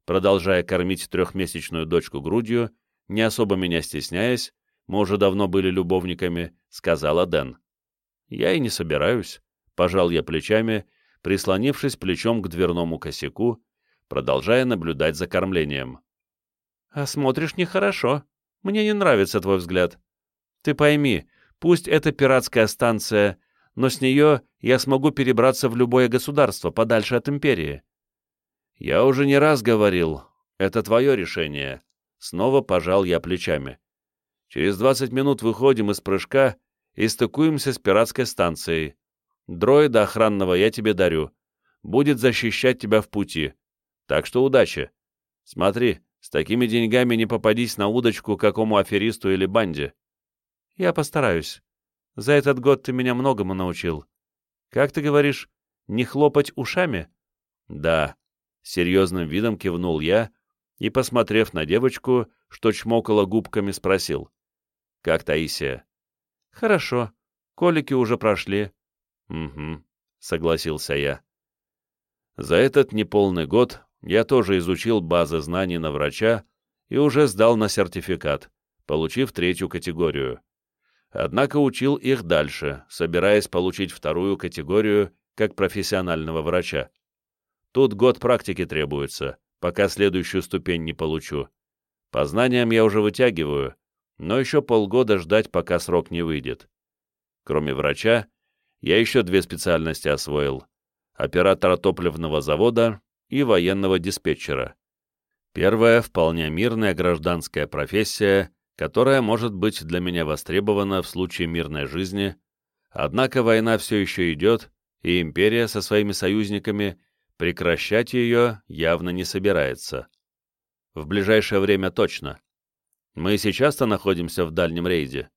продолжая кормить трехмесячную дочку грудью, не особо меня стесняясь, мы уже давно были любовниками, сказала Дэн. Я и не собираюсь, пожал я плечами, прислонившись плечом к дверному косяку, продолжая наблюдать за кормлением. «А смотришь нехорошо. Мне не нравится твой взгляд. Ты пойми, пусть это пиратская станция, но с нее я смогу перебраться в любое государство, подальше от империи». «Я уже не раз говорил, это твое решение», Снова пожал я плечами. Через 20 минут выходим из прыжка и стыкуемся с пиратской станцией. Дроида охранного я тебе дарю. Будет защищать тебя в пути. Так что удачи. Смотри, с такими деньгами не попадись на удочку какому аферисту или банде. Я постараюсь. За этот год ты меня многому научил. Как ты говоришь, не хлопать ушами? Да. Серьезным видом кивнул я, и, посмотрев на девочку, что чмокала губками, спросил. «Как Таисия?» «Хорошо. Колики уже прошли». «Угу», — согласился я. За этот неполный год я тоже изучил базы знаний на врача и уже сдал на сертификат, получив третью категорию. Однако учил их дальше, собираясь получить вторую категорию как профессионального врача. Тут год практики требуется, пока следующую ступень не получу. По знаниям я уже вытягиваю, но еще полгода ждать, пока срок не выйдет. Кроме врача, я еще две специальности освоил — оператора топливного завода и военного диспетчера. Первая — вполне мирная гражданская профессия, которая может быть для меня востребована в случае мирной жизни, однако война все еще идет, и империя со своими союзниками прекращать ее явно не собирается. В ближайшее время точно. Мы сейчас-то находимся в дальнем рейде.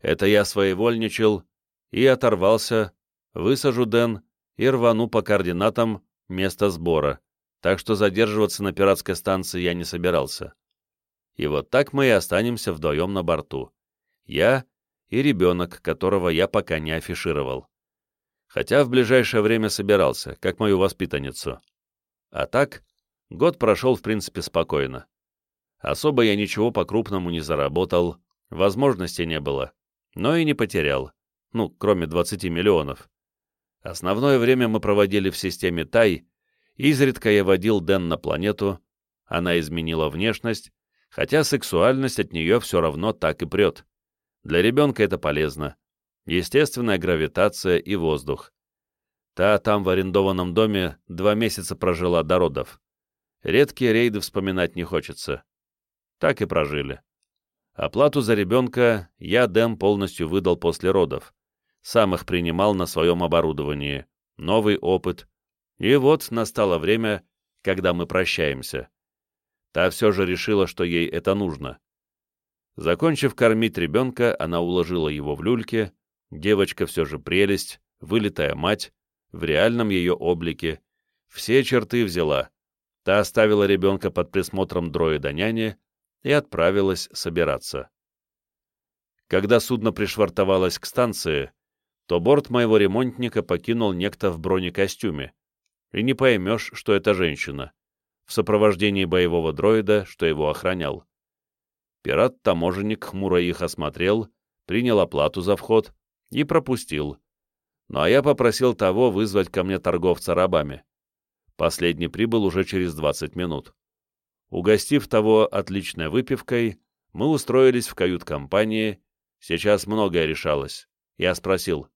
Это я своевольничал и оторвался, высажу Дэн и рвану по координатам места сбора, так что задерживаться на пиратской станции я не собирался. И вот так мы и останемся вдвоем на борту. Я и ребенок, которого я пока не афишировал. Хотя в ближайшее время собирался, как мою воспитанницу. А так, год прошел в принципе спокойно. Особо я ничего по-крупному не заработал, возможности не было, но и не потерял, ну, кроме 20 миллионов. Основное время мы проводили в системе Тай, изредка я водил Дэн на планету, она изменила внешность, хотя сексуальность от нее все равно так и прет. Для ребенка это полезно. Естественная гравитация и воздух. Та там в арендованном доме два месяца прожила до родов. Редкие рейды вспоминать не хочется. Так и прожили. Оплату за ребенка я Дэм полностью выдал после родов. Сам их принимал на своем оборудовании. Новый опыт. И вот настало время, когда мы прощаемся. Та все же решила, что ей это нужно. Закончив кормить ребенка, она уложила его в люльке. Девочка все же прелесть, вылитая мать, в реальном ее облике. Все черты взяла. Та оставила ребенка под присмотром дроида-няни, и отправилась собираться. Когда судно пришвартовалось к станции, то борт моего ремонтника покинул некто в бронекостюме, и не поймешь, что это женщина, в сопровождении боевого дроида, что его охранял. Пират-таможенник хмуро их осмотрел, принял оплату за вход и пропустил. Ну а я попросил того вызвать ко мне торговца рабами. Последний прибыл уже через 20 минут. Угостив того отличной выпивкой, мы устроились в кают-компании. Сейчас многое решалось. Я спросил,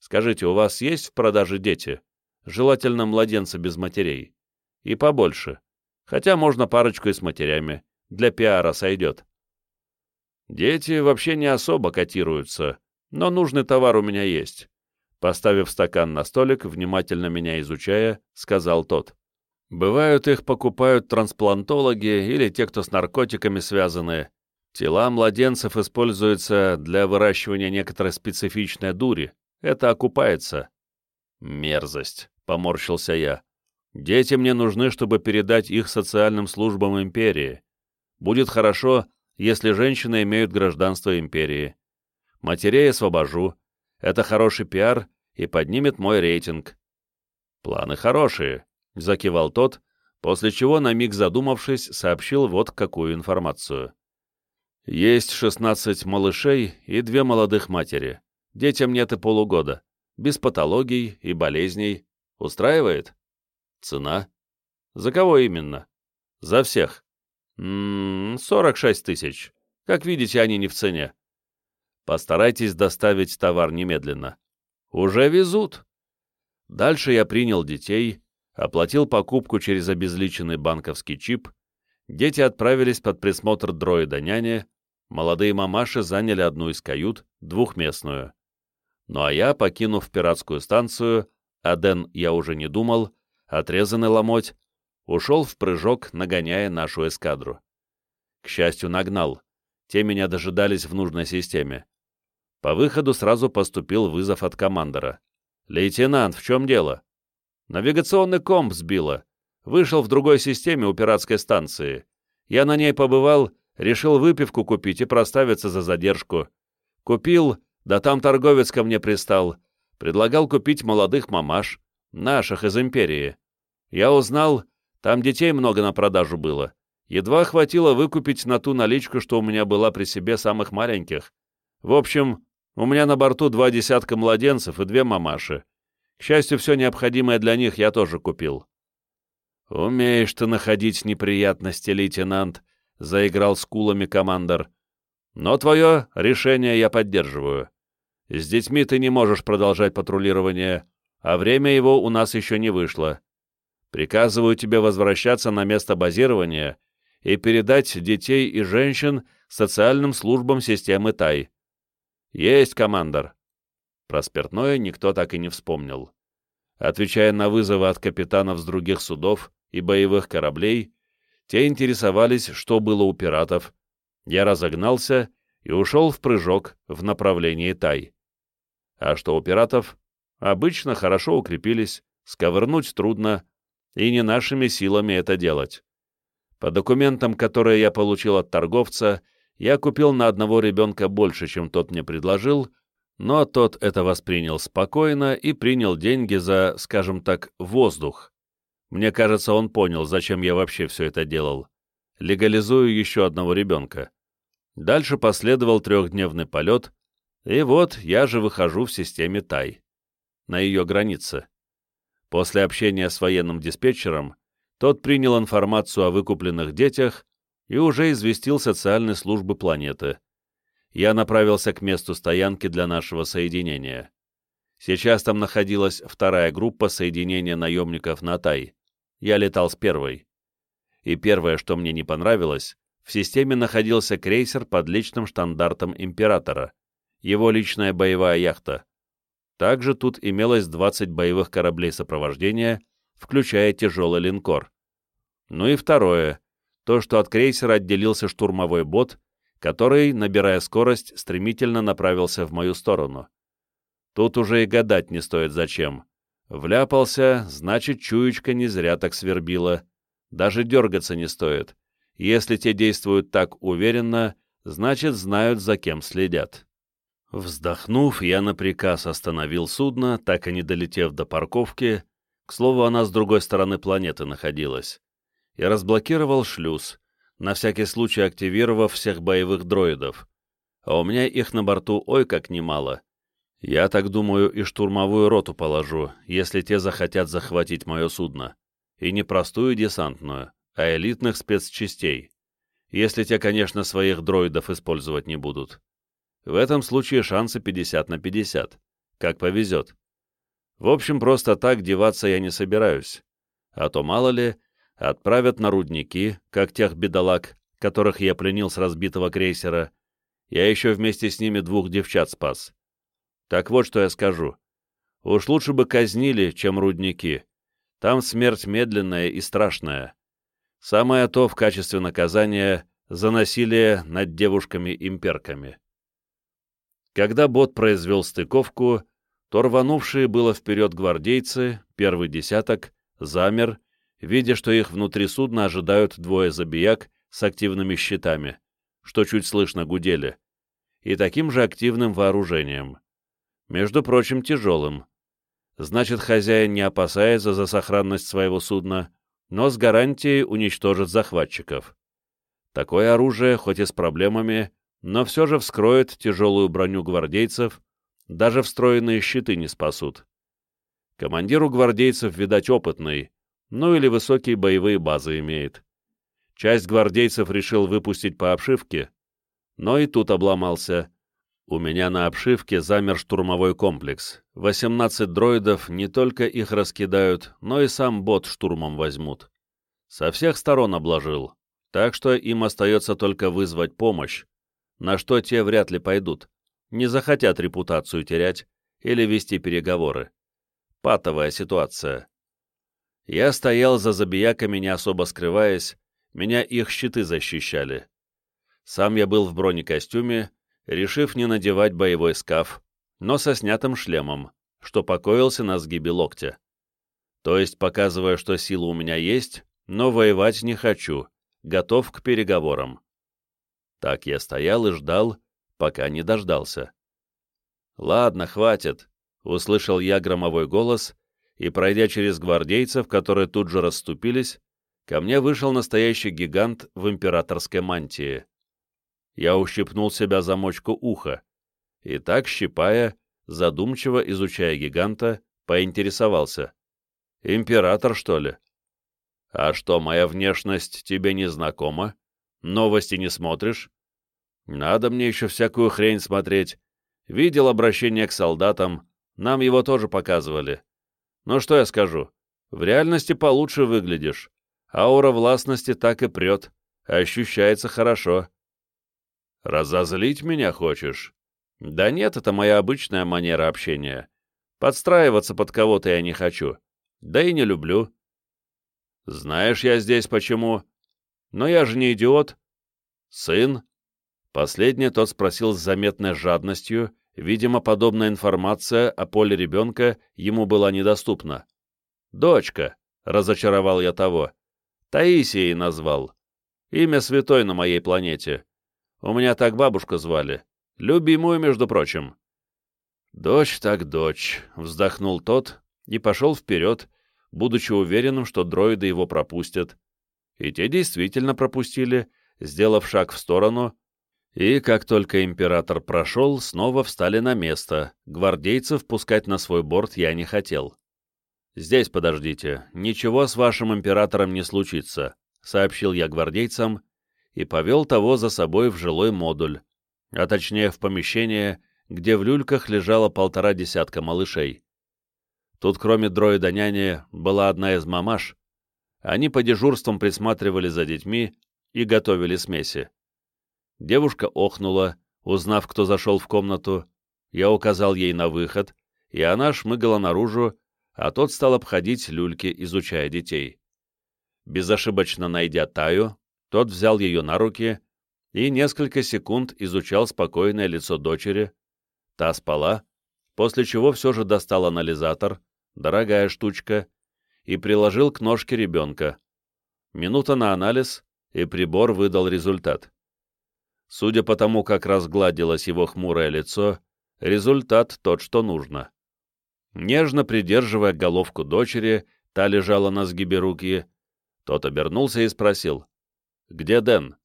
«Скажите, у вас есть в продаже дети? Желательно младенцы без матерей. И побольше. Хотя можно парочку и с матерями. Для пиара сойдет». «Дети вообще не особо котируются, но нужный товар у меня есть». Поставив стакан на столик, внимательно меня изучая, сказал тот. Бывают, их покупают трансплантологи или те, кто с наркотиками связаны. Тела младенцев используются для выращивания некоторой специфичной дури. Это окупается. Мерзость, поморщился я. Дети мне нужны, чтобы передать их социальным службам империи. Будет хорошо, если женщины имеют гражданство империи. Матерей освобожу. Это хороший пиар и поднимет мой рейтинг. Планы хорошие, — закивал тот, после чего, на миг задумавшись, сообщил вот какую информацию. «Есть шестнадцать малышей и две молодых матери. Детям нет и полугода. Без патологий и болезней. Устраивает? Цена? За кого именно? За всех. Ммм, 46 тысяч. Как видите, они не в цене. Постарайтесь доставить товар немедленно. Уже везут. Дальше я принял детей, оплатил покупку через обезличенный банковский чип, дети отправились под присмотр дроида-няни, молодые мамаши заняли одну из кают, двухместную. Ну а я, покинув пиратскую станцию, а Дэн я уже не думал, отрезанный ломоть, ушел в прыжок, нагоняя нашу эскадру. К счастью, нагнал. Те меня дожидались в нужной системе. По выходу сразу поступил вызов от командора. «Лейтенант, в чем дело?» Навигационный комп сбило. Вышел в другой системе у пиратской станции. Я на ней побывал, решил выпивку купить и проставиться за задержку. Купил, да там торговец ко мне пристал. Предлагал купить молодых мамаш, наших из империи. Я узнал, там детей много на продажу было. Едва хватило выкупить на ту наличку, что у меня была при себе самых маленьких. В общем, у меня на борту два десятка младенцев и две мамаши. К счастью, все необходимое для них я тоже купил. «Умеешь ты находить неприятности, лейтенант», — заиграл с кулами командор. «Но твое решение я поддерживаю. С детьми ты не можешь продолжать патрулирование, а время его у нас еще не вышло. Приказываю тебе возвращаться на место базирования и передать детей и женщин социальным службам системы ТАЙ. Есть, командор. Про спиртное никто так и не вспомнил. Отвечая на вызовы от капитанов с других судов и боевых кораблей, те интересовались, что было у пиратов. Я разогнался и ушел в прыжок в направлении Тай. А что у пиратов? Обычно хорошо укрепились, сковырнуть трудно, и не нашими силами это делать. По документам, которые я получил от торговца, я купил на одного ребенка больше, чем тот мне предложил, но тот это воспринял спокойно и принял деньги за, скажем так, воздух. Мне кажется, он понял, зачем я вообще все это делал. Легализую еще одного ребенка. Дальше последовал трехдневный полет, и вот я же выхожу в системе ТАЙ, на ее границе. После общения с военным диспетчером тот принял информацию о выкупленных детях и уже известил социальные службы планеты. Я направился к месту стоянки для нашего соединения. Сейчас там находилась вторая группа соединения наемников на Тай. Я летал с первой. И первое, что мне не понравилось, в системе находился крейсер под личным штандартом Императора, его личная боевая яхта. Также тут имелось 20 боевых кораблей сопровождения, включая тяжелый линкор. Ну и второе, то, что от крейсера отделился штурмовой бот, который, набирая скорость, стремительно направился в мою сторону. Тут уже и гадать не стоит зачем. Вляпался, значит, чуечка не зря так свербила. Даже дергаться не стоит. Если те действуют так уверенно, значит, знают, за кем следят. Вздохнув, я на приказ остановил судно, так и не долетев до парковки, к слову, она с другой стороны планеты находилась, и разблокировал шлюз, на всякий случай активировав всех боевых дроидов. А у меня их на борту ой как немало. Я так думаю и штурмовую роту положу, если те захотят захватить мое судно. И не простую десантную, а элитных спецчастей. Если те, конечно, своих дроидов использовать не будут. В этом случае шансы 50 на 50. Как повезет. В общем, просто так деваться я не собираюсь. А то, мало ли, отправят на рудники, как тех бедолаг, которых я пленил с разбитого крейсера. Я еще вместе с ними двух девчат спас. Так вот, что я скажу. Уж лучше бы казнили, чем рудники. Там смерть медленная и страшная. Самое то в качестве наказания за насилие над девушками-имперками. Когда бот произвел стыковку, то рванувшие было вперед гвардейцы, первый десяток, замер, видя, что их внутри судна ожидают двое забияк с активными щитами, что чуть слышно гудели, и таким же активным вооружением. Между прочим, тяжелым. Значит, хозяин не опасается за сохранность своего судна, но с гарантией уничтожит захватчиков. Такое оружие, хоть и с проблемами, но все же вскроет тяжелую броню гвардейцев, даже встроенные щиты не спасут. Командиру гвардейцев, видать, опытный, ну или высокие боевые базы имеет. Часть гвардейцев решил выпустить по обшивке, но и тут обломался. У меня на обшивке замер штурмовой комплекс. 18 дроидов не только их раскидают, но и сам бот штурмом возьмут. Со всех сторон обложил, так что им остается только вызвать помощь, на что те вряд ли пойдут, не захотят репутацию терять или вести переговоры. Патовая ситуация. Я стоял за забияками, не особо скрываясь, меня их щиты защищали. Сам я был в бронекостюме, решив не надевать боевой скаф, но со снятым шлемом, что покоился на сгибе локтя. То есть, показывая, что сила у меня есть, но воевать не хочу, готов к переговорам. Так я стоял и ждал, пока не дождался. «Ладно, хватит», — услышал я громовой голос, и, пройдя через гвардейцев, которые тут же расступились, ко мне вышел настоящий гигант в императорской мантии. Я ущипнул себя за мочку уха, и так, щипая, задумчиво изучая гиганта, поинтересовался. «Император, что ли?» «А что, моя внешность тебе не знакома?» Новости не смотришь? Надо мне еще всякую хрень смотреть. Видел обращение к солдатам, нам его тоже показывали. Но что я скажу? В реальности получше выглядишь. Аура властности так и прет. Ощущается хорошо. Разозлить меня хочешь? Да нет, это моя обычная манера общения. Подстраиваться под кого-то я не хочу. Да и не люблю. Знаешь, я здесь почему? Но я же не идиот. Сын? Последнее тот спросил с заметной жадностью, видимо, подобная информация о поле ребенка ему была недоступна. «Дочка», — разочаровал я того, — «Таисией назвал. Имя святой на моей планете. У меня так бабушка звали. Любимую, между прочим». «Дочь так дочь», — вздохнул тот и пошел вперед, будучи уверенным, что дроиды его пропустят. И те действительно пропустили, сделав шаг в сторону, и как только император прошел, снова встали на место. Гвардейцев пускать на свой борт я не хотел. «Здесь подождите, ничего с вашим императором не случится», — сообщил я гвардейцам и повел того за собой в жилой модуль, а точнее в помещение, где в люльках лежало полтора десятка малышей. Тут кроме дроида-няни была одна из мамаш. Они по дежурствам присматривали за детьми и готовили смеси. Девушка охнула, узнав, кто зашел в комнату. Я указал ей на выход, и она шмыгала наружу, а тот стал обходить люльки, изучая детей. Безошибочно найдя Таю, тот взял ее на руки и несколько секунд изучал спокойное лицо дочери. Та спала, после чего все же достал анализатор, дорогая штучка, и приложил к ножке ребенка. Минута на анализ, и прибор выдал результат. Судя по тому, как разгладилось его хмурое лицо, результат тот, что нужно. Нежно придерживая головку дочери, та лежала на сгибе руки. Тот обернулся и спросил. «Где Дэн?»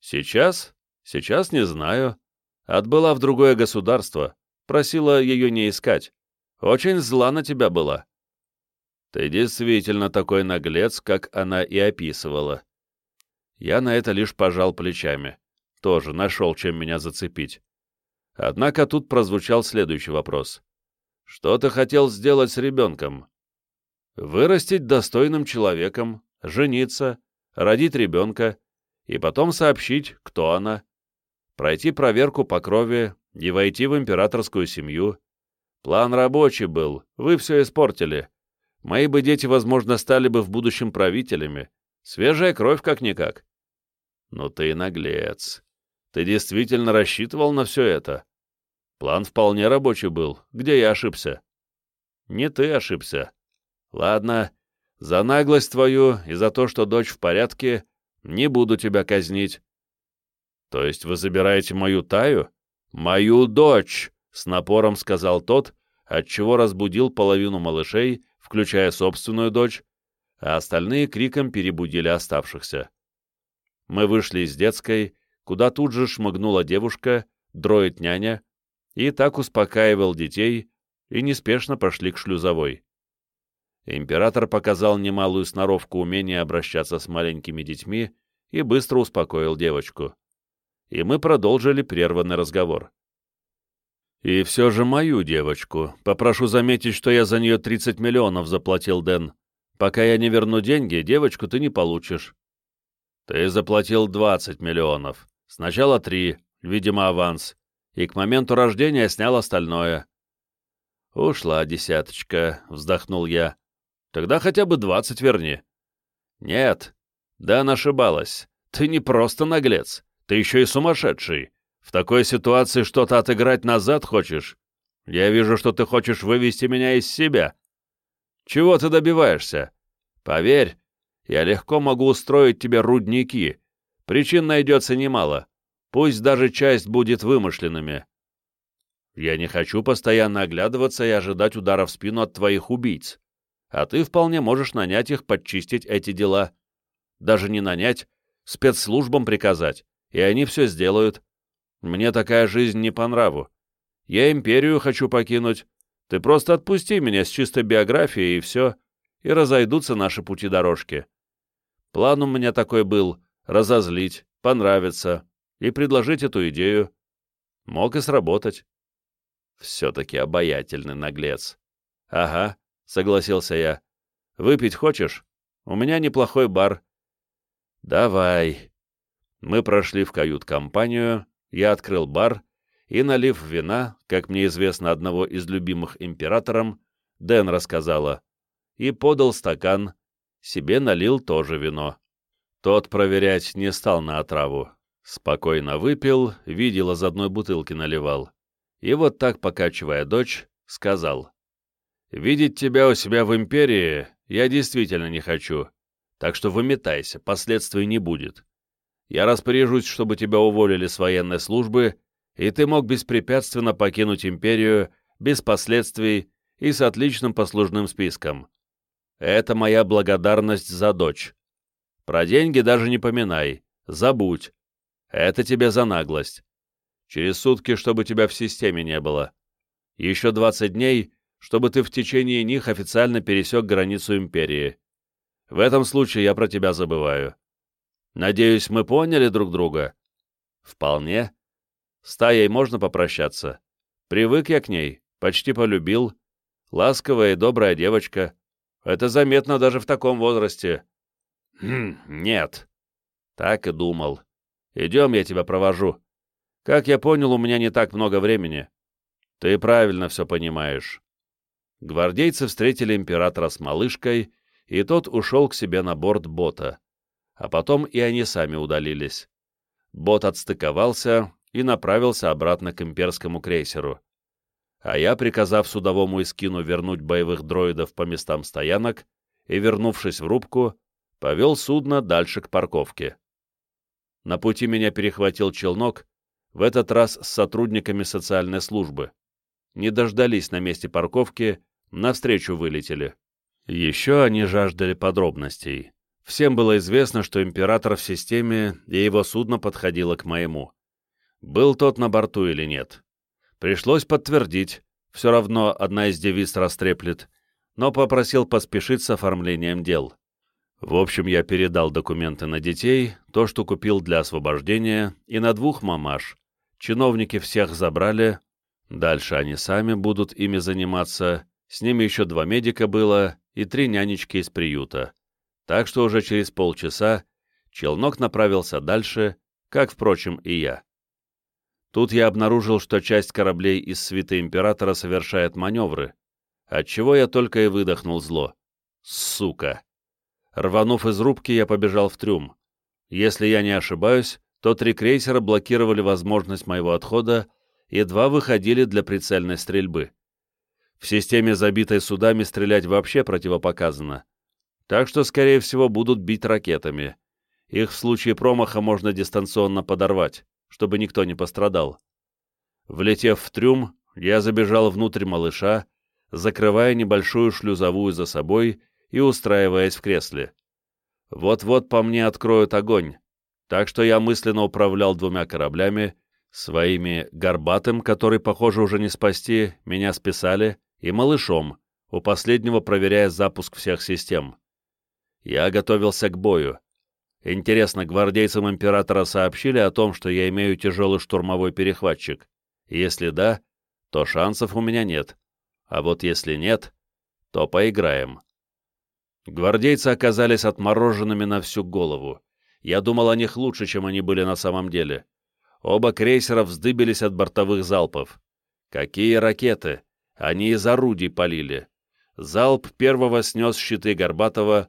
«Сейчас? Сейчас не знаю. Отбыла в другое государство. Просила ее не искать. Очень зла на тебя была». «Ты действительно такой наглец, как она и описывала». Я на это лишь пожал плечами. Тоже нашел, чем меня зацепить. Однако тут прозвучал следующий вопрос. Что ты хотел сделать с ребенком? Вырастить достойным человеком, жениться, родить ребенка и потом сообщить, кто она, пройти проверку по крови и войти в императорскую семью. План рабочий был, вы все испортили. Мои бы дети, возможно, стали бы в будущем правителями. Свежая кровь как-никак. Ну ты наглец. Ты действительно рассчитывал на все это? План вполне рабочий был. Где я ошибся? Не ты ошибся. Ладно, за наглость твою и за то, что дочь в порядке, не буду тебя казнить. То есть вы забираете мою Таю? Мою дочь, с напором сказал тот, отчего разбудил половину малышей, включая собственную дочь, а остальные криком перебудили оставшихся. Мы вышли из детской, куда тут же шмыгнула девушка, дроид-няня, и так успокаивал детей, и неспешно пошли к шлюзовой. Император показал немалую сноровку умения обращаться с маленькими детьми и быстро успокоил девочку. И мы продолжили прерванный разговор. «И все же мою девочку. Попрошу заметить, что я за нее 30 миллионов заплатил, Дэн. Пока я не верну деньги, девочку ты не получишь». «Ты заплатил 20 миллионов. Сначала три, видимо, аванс и к моменту рождения снял остальное. «Ушла десяточка», — вздохнул я. «Тогда хотя бы двадцать верни». «Нет, да она ошибалась. Ты не просто наглец, ты еще и сумасшедший. В такой ситуации что-то отыграть назад хочешь? Я вижу, что ты хочешь вывести меня из себя. Чего ты добиваешься? Поверь, я легко могу устроить тебе рудники. Причин найдется немало. Пусть даже часть будет вымышленными. Я не хочу постоянно оглядываться и ожидать удара в спину от твоих убийц. А ты вполне можешь нанять их подчистить эти дела. Даже не нанять, спецслужбам приказать, и они все сделают. Мне такая жизнь не по нраву. Я империю хочу покинуть. Ты просто отпусти меня с чистой биографией, и все, и разойдутся наши пути-дорожки. План у меня такой был — разозлить, понравиться, и предложить эту идею. Мог и сработать. Все-таки обаятельный наглец. Ага, согласился я. Выпить хочешь? У меня неплохой бар. Давай. Мы прошли в кают-компанию, я открыл бар и, налив вина, как мне известно одного из любимых императором, Дэн рассказала, и подал стакан, себе налил тоже вино. Тот проверять не стал на отраву. Спокойно выпил, видел, из одной бутылки наливал. И вот так, покачивая дочь, сказал. «Видеть тебя у себя в империи я действительно не хочу, так что выметайся, последствий не будет. Я распоряжусь, чтобы тебя уволили с военной службы, и ты мог беспрепятственно покинуть империю без последствий и с отличным послужным списком. Это моя благодарность за дочь. Про деньги даже не поминай, забудь. Это тебе за наглость. Через сутки, чтобы тебя в системе не было. Еще 20 дней, чтобы ты в течение них официально пересек границу империи. В этом случае я про тебя забываю. Надеюсь, мы поняли друг друга? Вполне. С Таей можно попрощаться. Привык я к ней, почти полюбил. Ласковая и добрая девочка. Это заметно даже в таком возрасте. Хм, нет. Так и думал. Идем, я тебя провожу. Как я понял, у меня не так много времени. Ты правильно все понимаешь. Гвардейцы встретили императора с малышкой, и тот ушел к себе на борт бота. А потом и они сами удалились. Бот отстыковался и направился обратно к имперскому крейсеру а я, приказав судовому Искину вернуть боевых дроидов по местам стоянок и, вернувшись в рубку, повел судно дальше к парковке. На пути меня перехватил челнок, в этот раз с сотрудниками социальной службы. Не дождались на месте парковки, навстречу вылетели. Еще они жаждали подробностей. Всем было известно, что император в системе, и его судно подходило к моему. Был тот на борту или нет. Пришлось подтвердить, все равно одна из девиц растреплет, но попросил поспешить с оформлением дел. В общем, я передал документы на детей, то, что купил для освобождения, и на двух мамаш. Чиновники всех забрали, дальше они сами будут ими заниматься, с ними еще два медика было и три нянечки из приюта. Так что уже через полчаса челнок направился дальше, как, впрочем, и я. Тут я обнаружил, что часть кораблей из свиты Императора совершает маневры, отчего я только и выдохнул зло. Сука! Рванув из рубки, я побежал в трюм. Если я не ошибаюсь, то три крейсера блокировали возможность моего отхода и два выходили для прицельной стрельбы. В системе, забитой судами, стрелять вообще противопоказано. Так что, скорее всего, будут бить ракетами. Их в случае промаха можно дистанционно подорвать чтобы никто не пострадал. Влетев в трюм, я забежал внутрь малыша, закрывая небольшую шлюзовую за собой и устраиваясь в кресле. Вот-вот по мне откроют огонь, так что я мысленно управлял двумя кораблями, своими «Горбатым», который, похоже, уже не спасти, меня списали, и «Малышом», у последнего проверяя запуск всех систем. Я готовился к бою, Интересно, гвардейцам императора сообщили о том, что я имею тяжелый штурмовой перехватчик? Если да, то шансов у меня нет. А вот если нет, то поиграем. Гвардейцы оказались отмороженными на всю голову. Я думал о них лучше, чем они были на самом деле. Оба крейсера вздыбились от бортовых залпов. Какие ракеты! Они из орудий полили. Залп первого снес щиты Горбатова,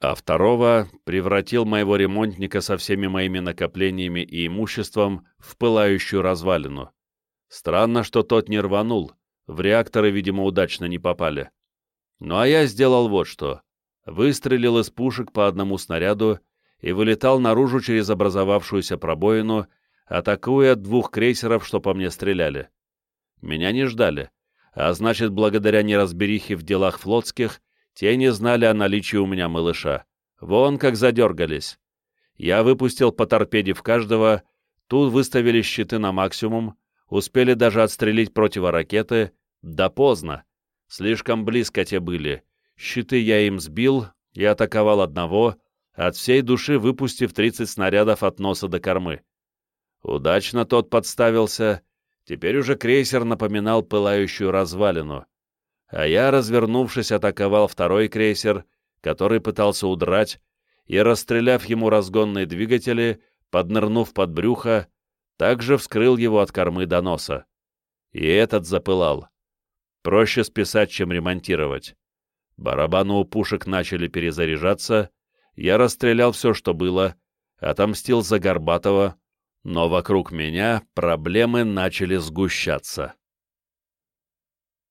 а второго превратил моего ремонтника со всеми моими накоплениями и имуществом в пылающую развалину. Странно, что тот не рванул, в реакторы, видимо, удачно не попали. Ну а я сделал вот что. Выстрелил из пушек по одному снаряду и вылетал наружу через образовавшуюся пробоину, атакуя двух крейсеров, что по мне стреляли. Меня не ждали, а значит, благодаря неразберихе в делах флотских, те не знали о наличии у меня малыша. Вон как задергались. Я выпустил по торпеде в каждого, тут выставили щиты на максимум, успели даже отстрелить противоракеты, да поздно. Слишком близко те были. Щиты я им сбил и атаковал одного, от всей души выпустив 30 снарядов от носа до кормы. Удачно тот подставился, теперь уже крейсер напоминал пылающую развалину а я, развернувшись, атаковал второй крейсер, который пытался удрать, и, расстреляв ему разгонные двигатели, поднырнув под брюхо, Также вскрыл его от кормы до носа. И этот запылал. Проще списать, чем ремонтировать. Барабаны у пушек начали перезаряжаться, я расстрелял все, что было, отомстил за Горбатова, но вокруг меня проблемы начали сгущаться.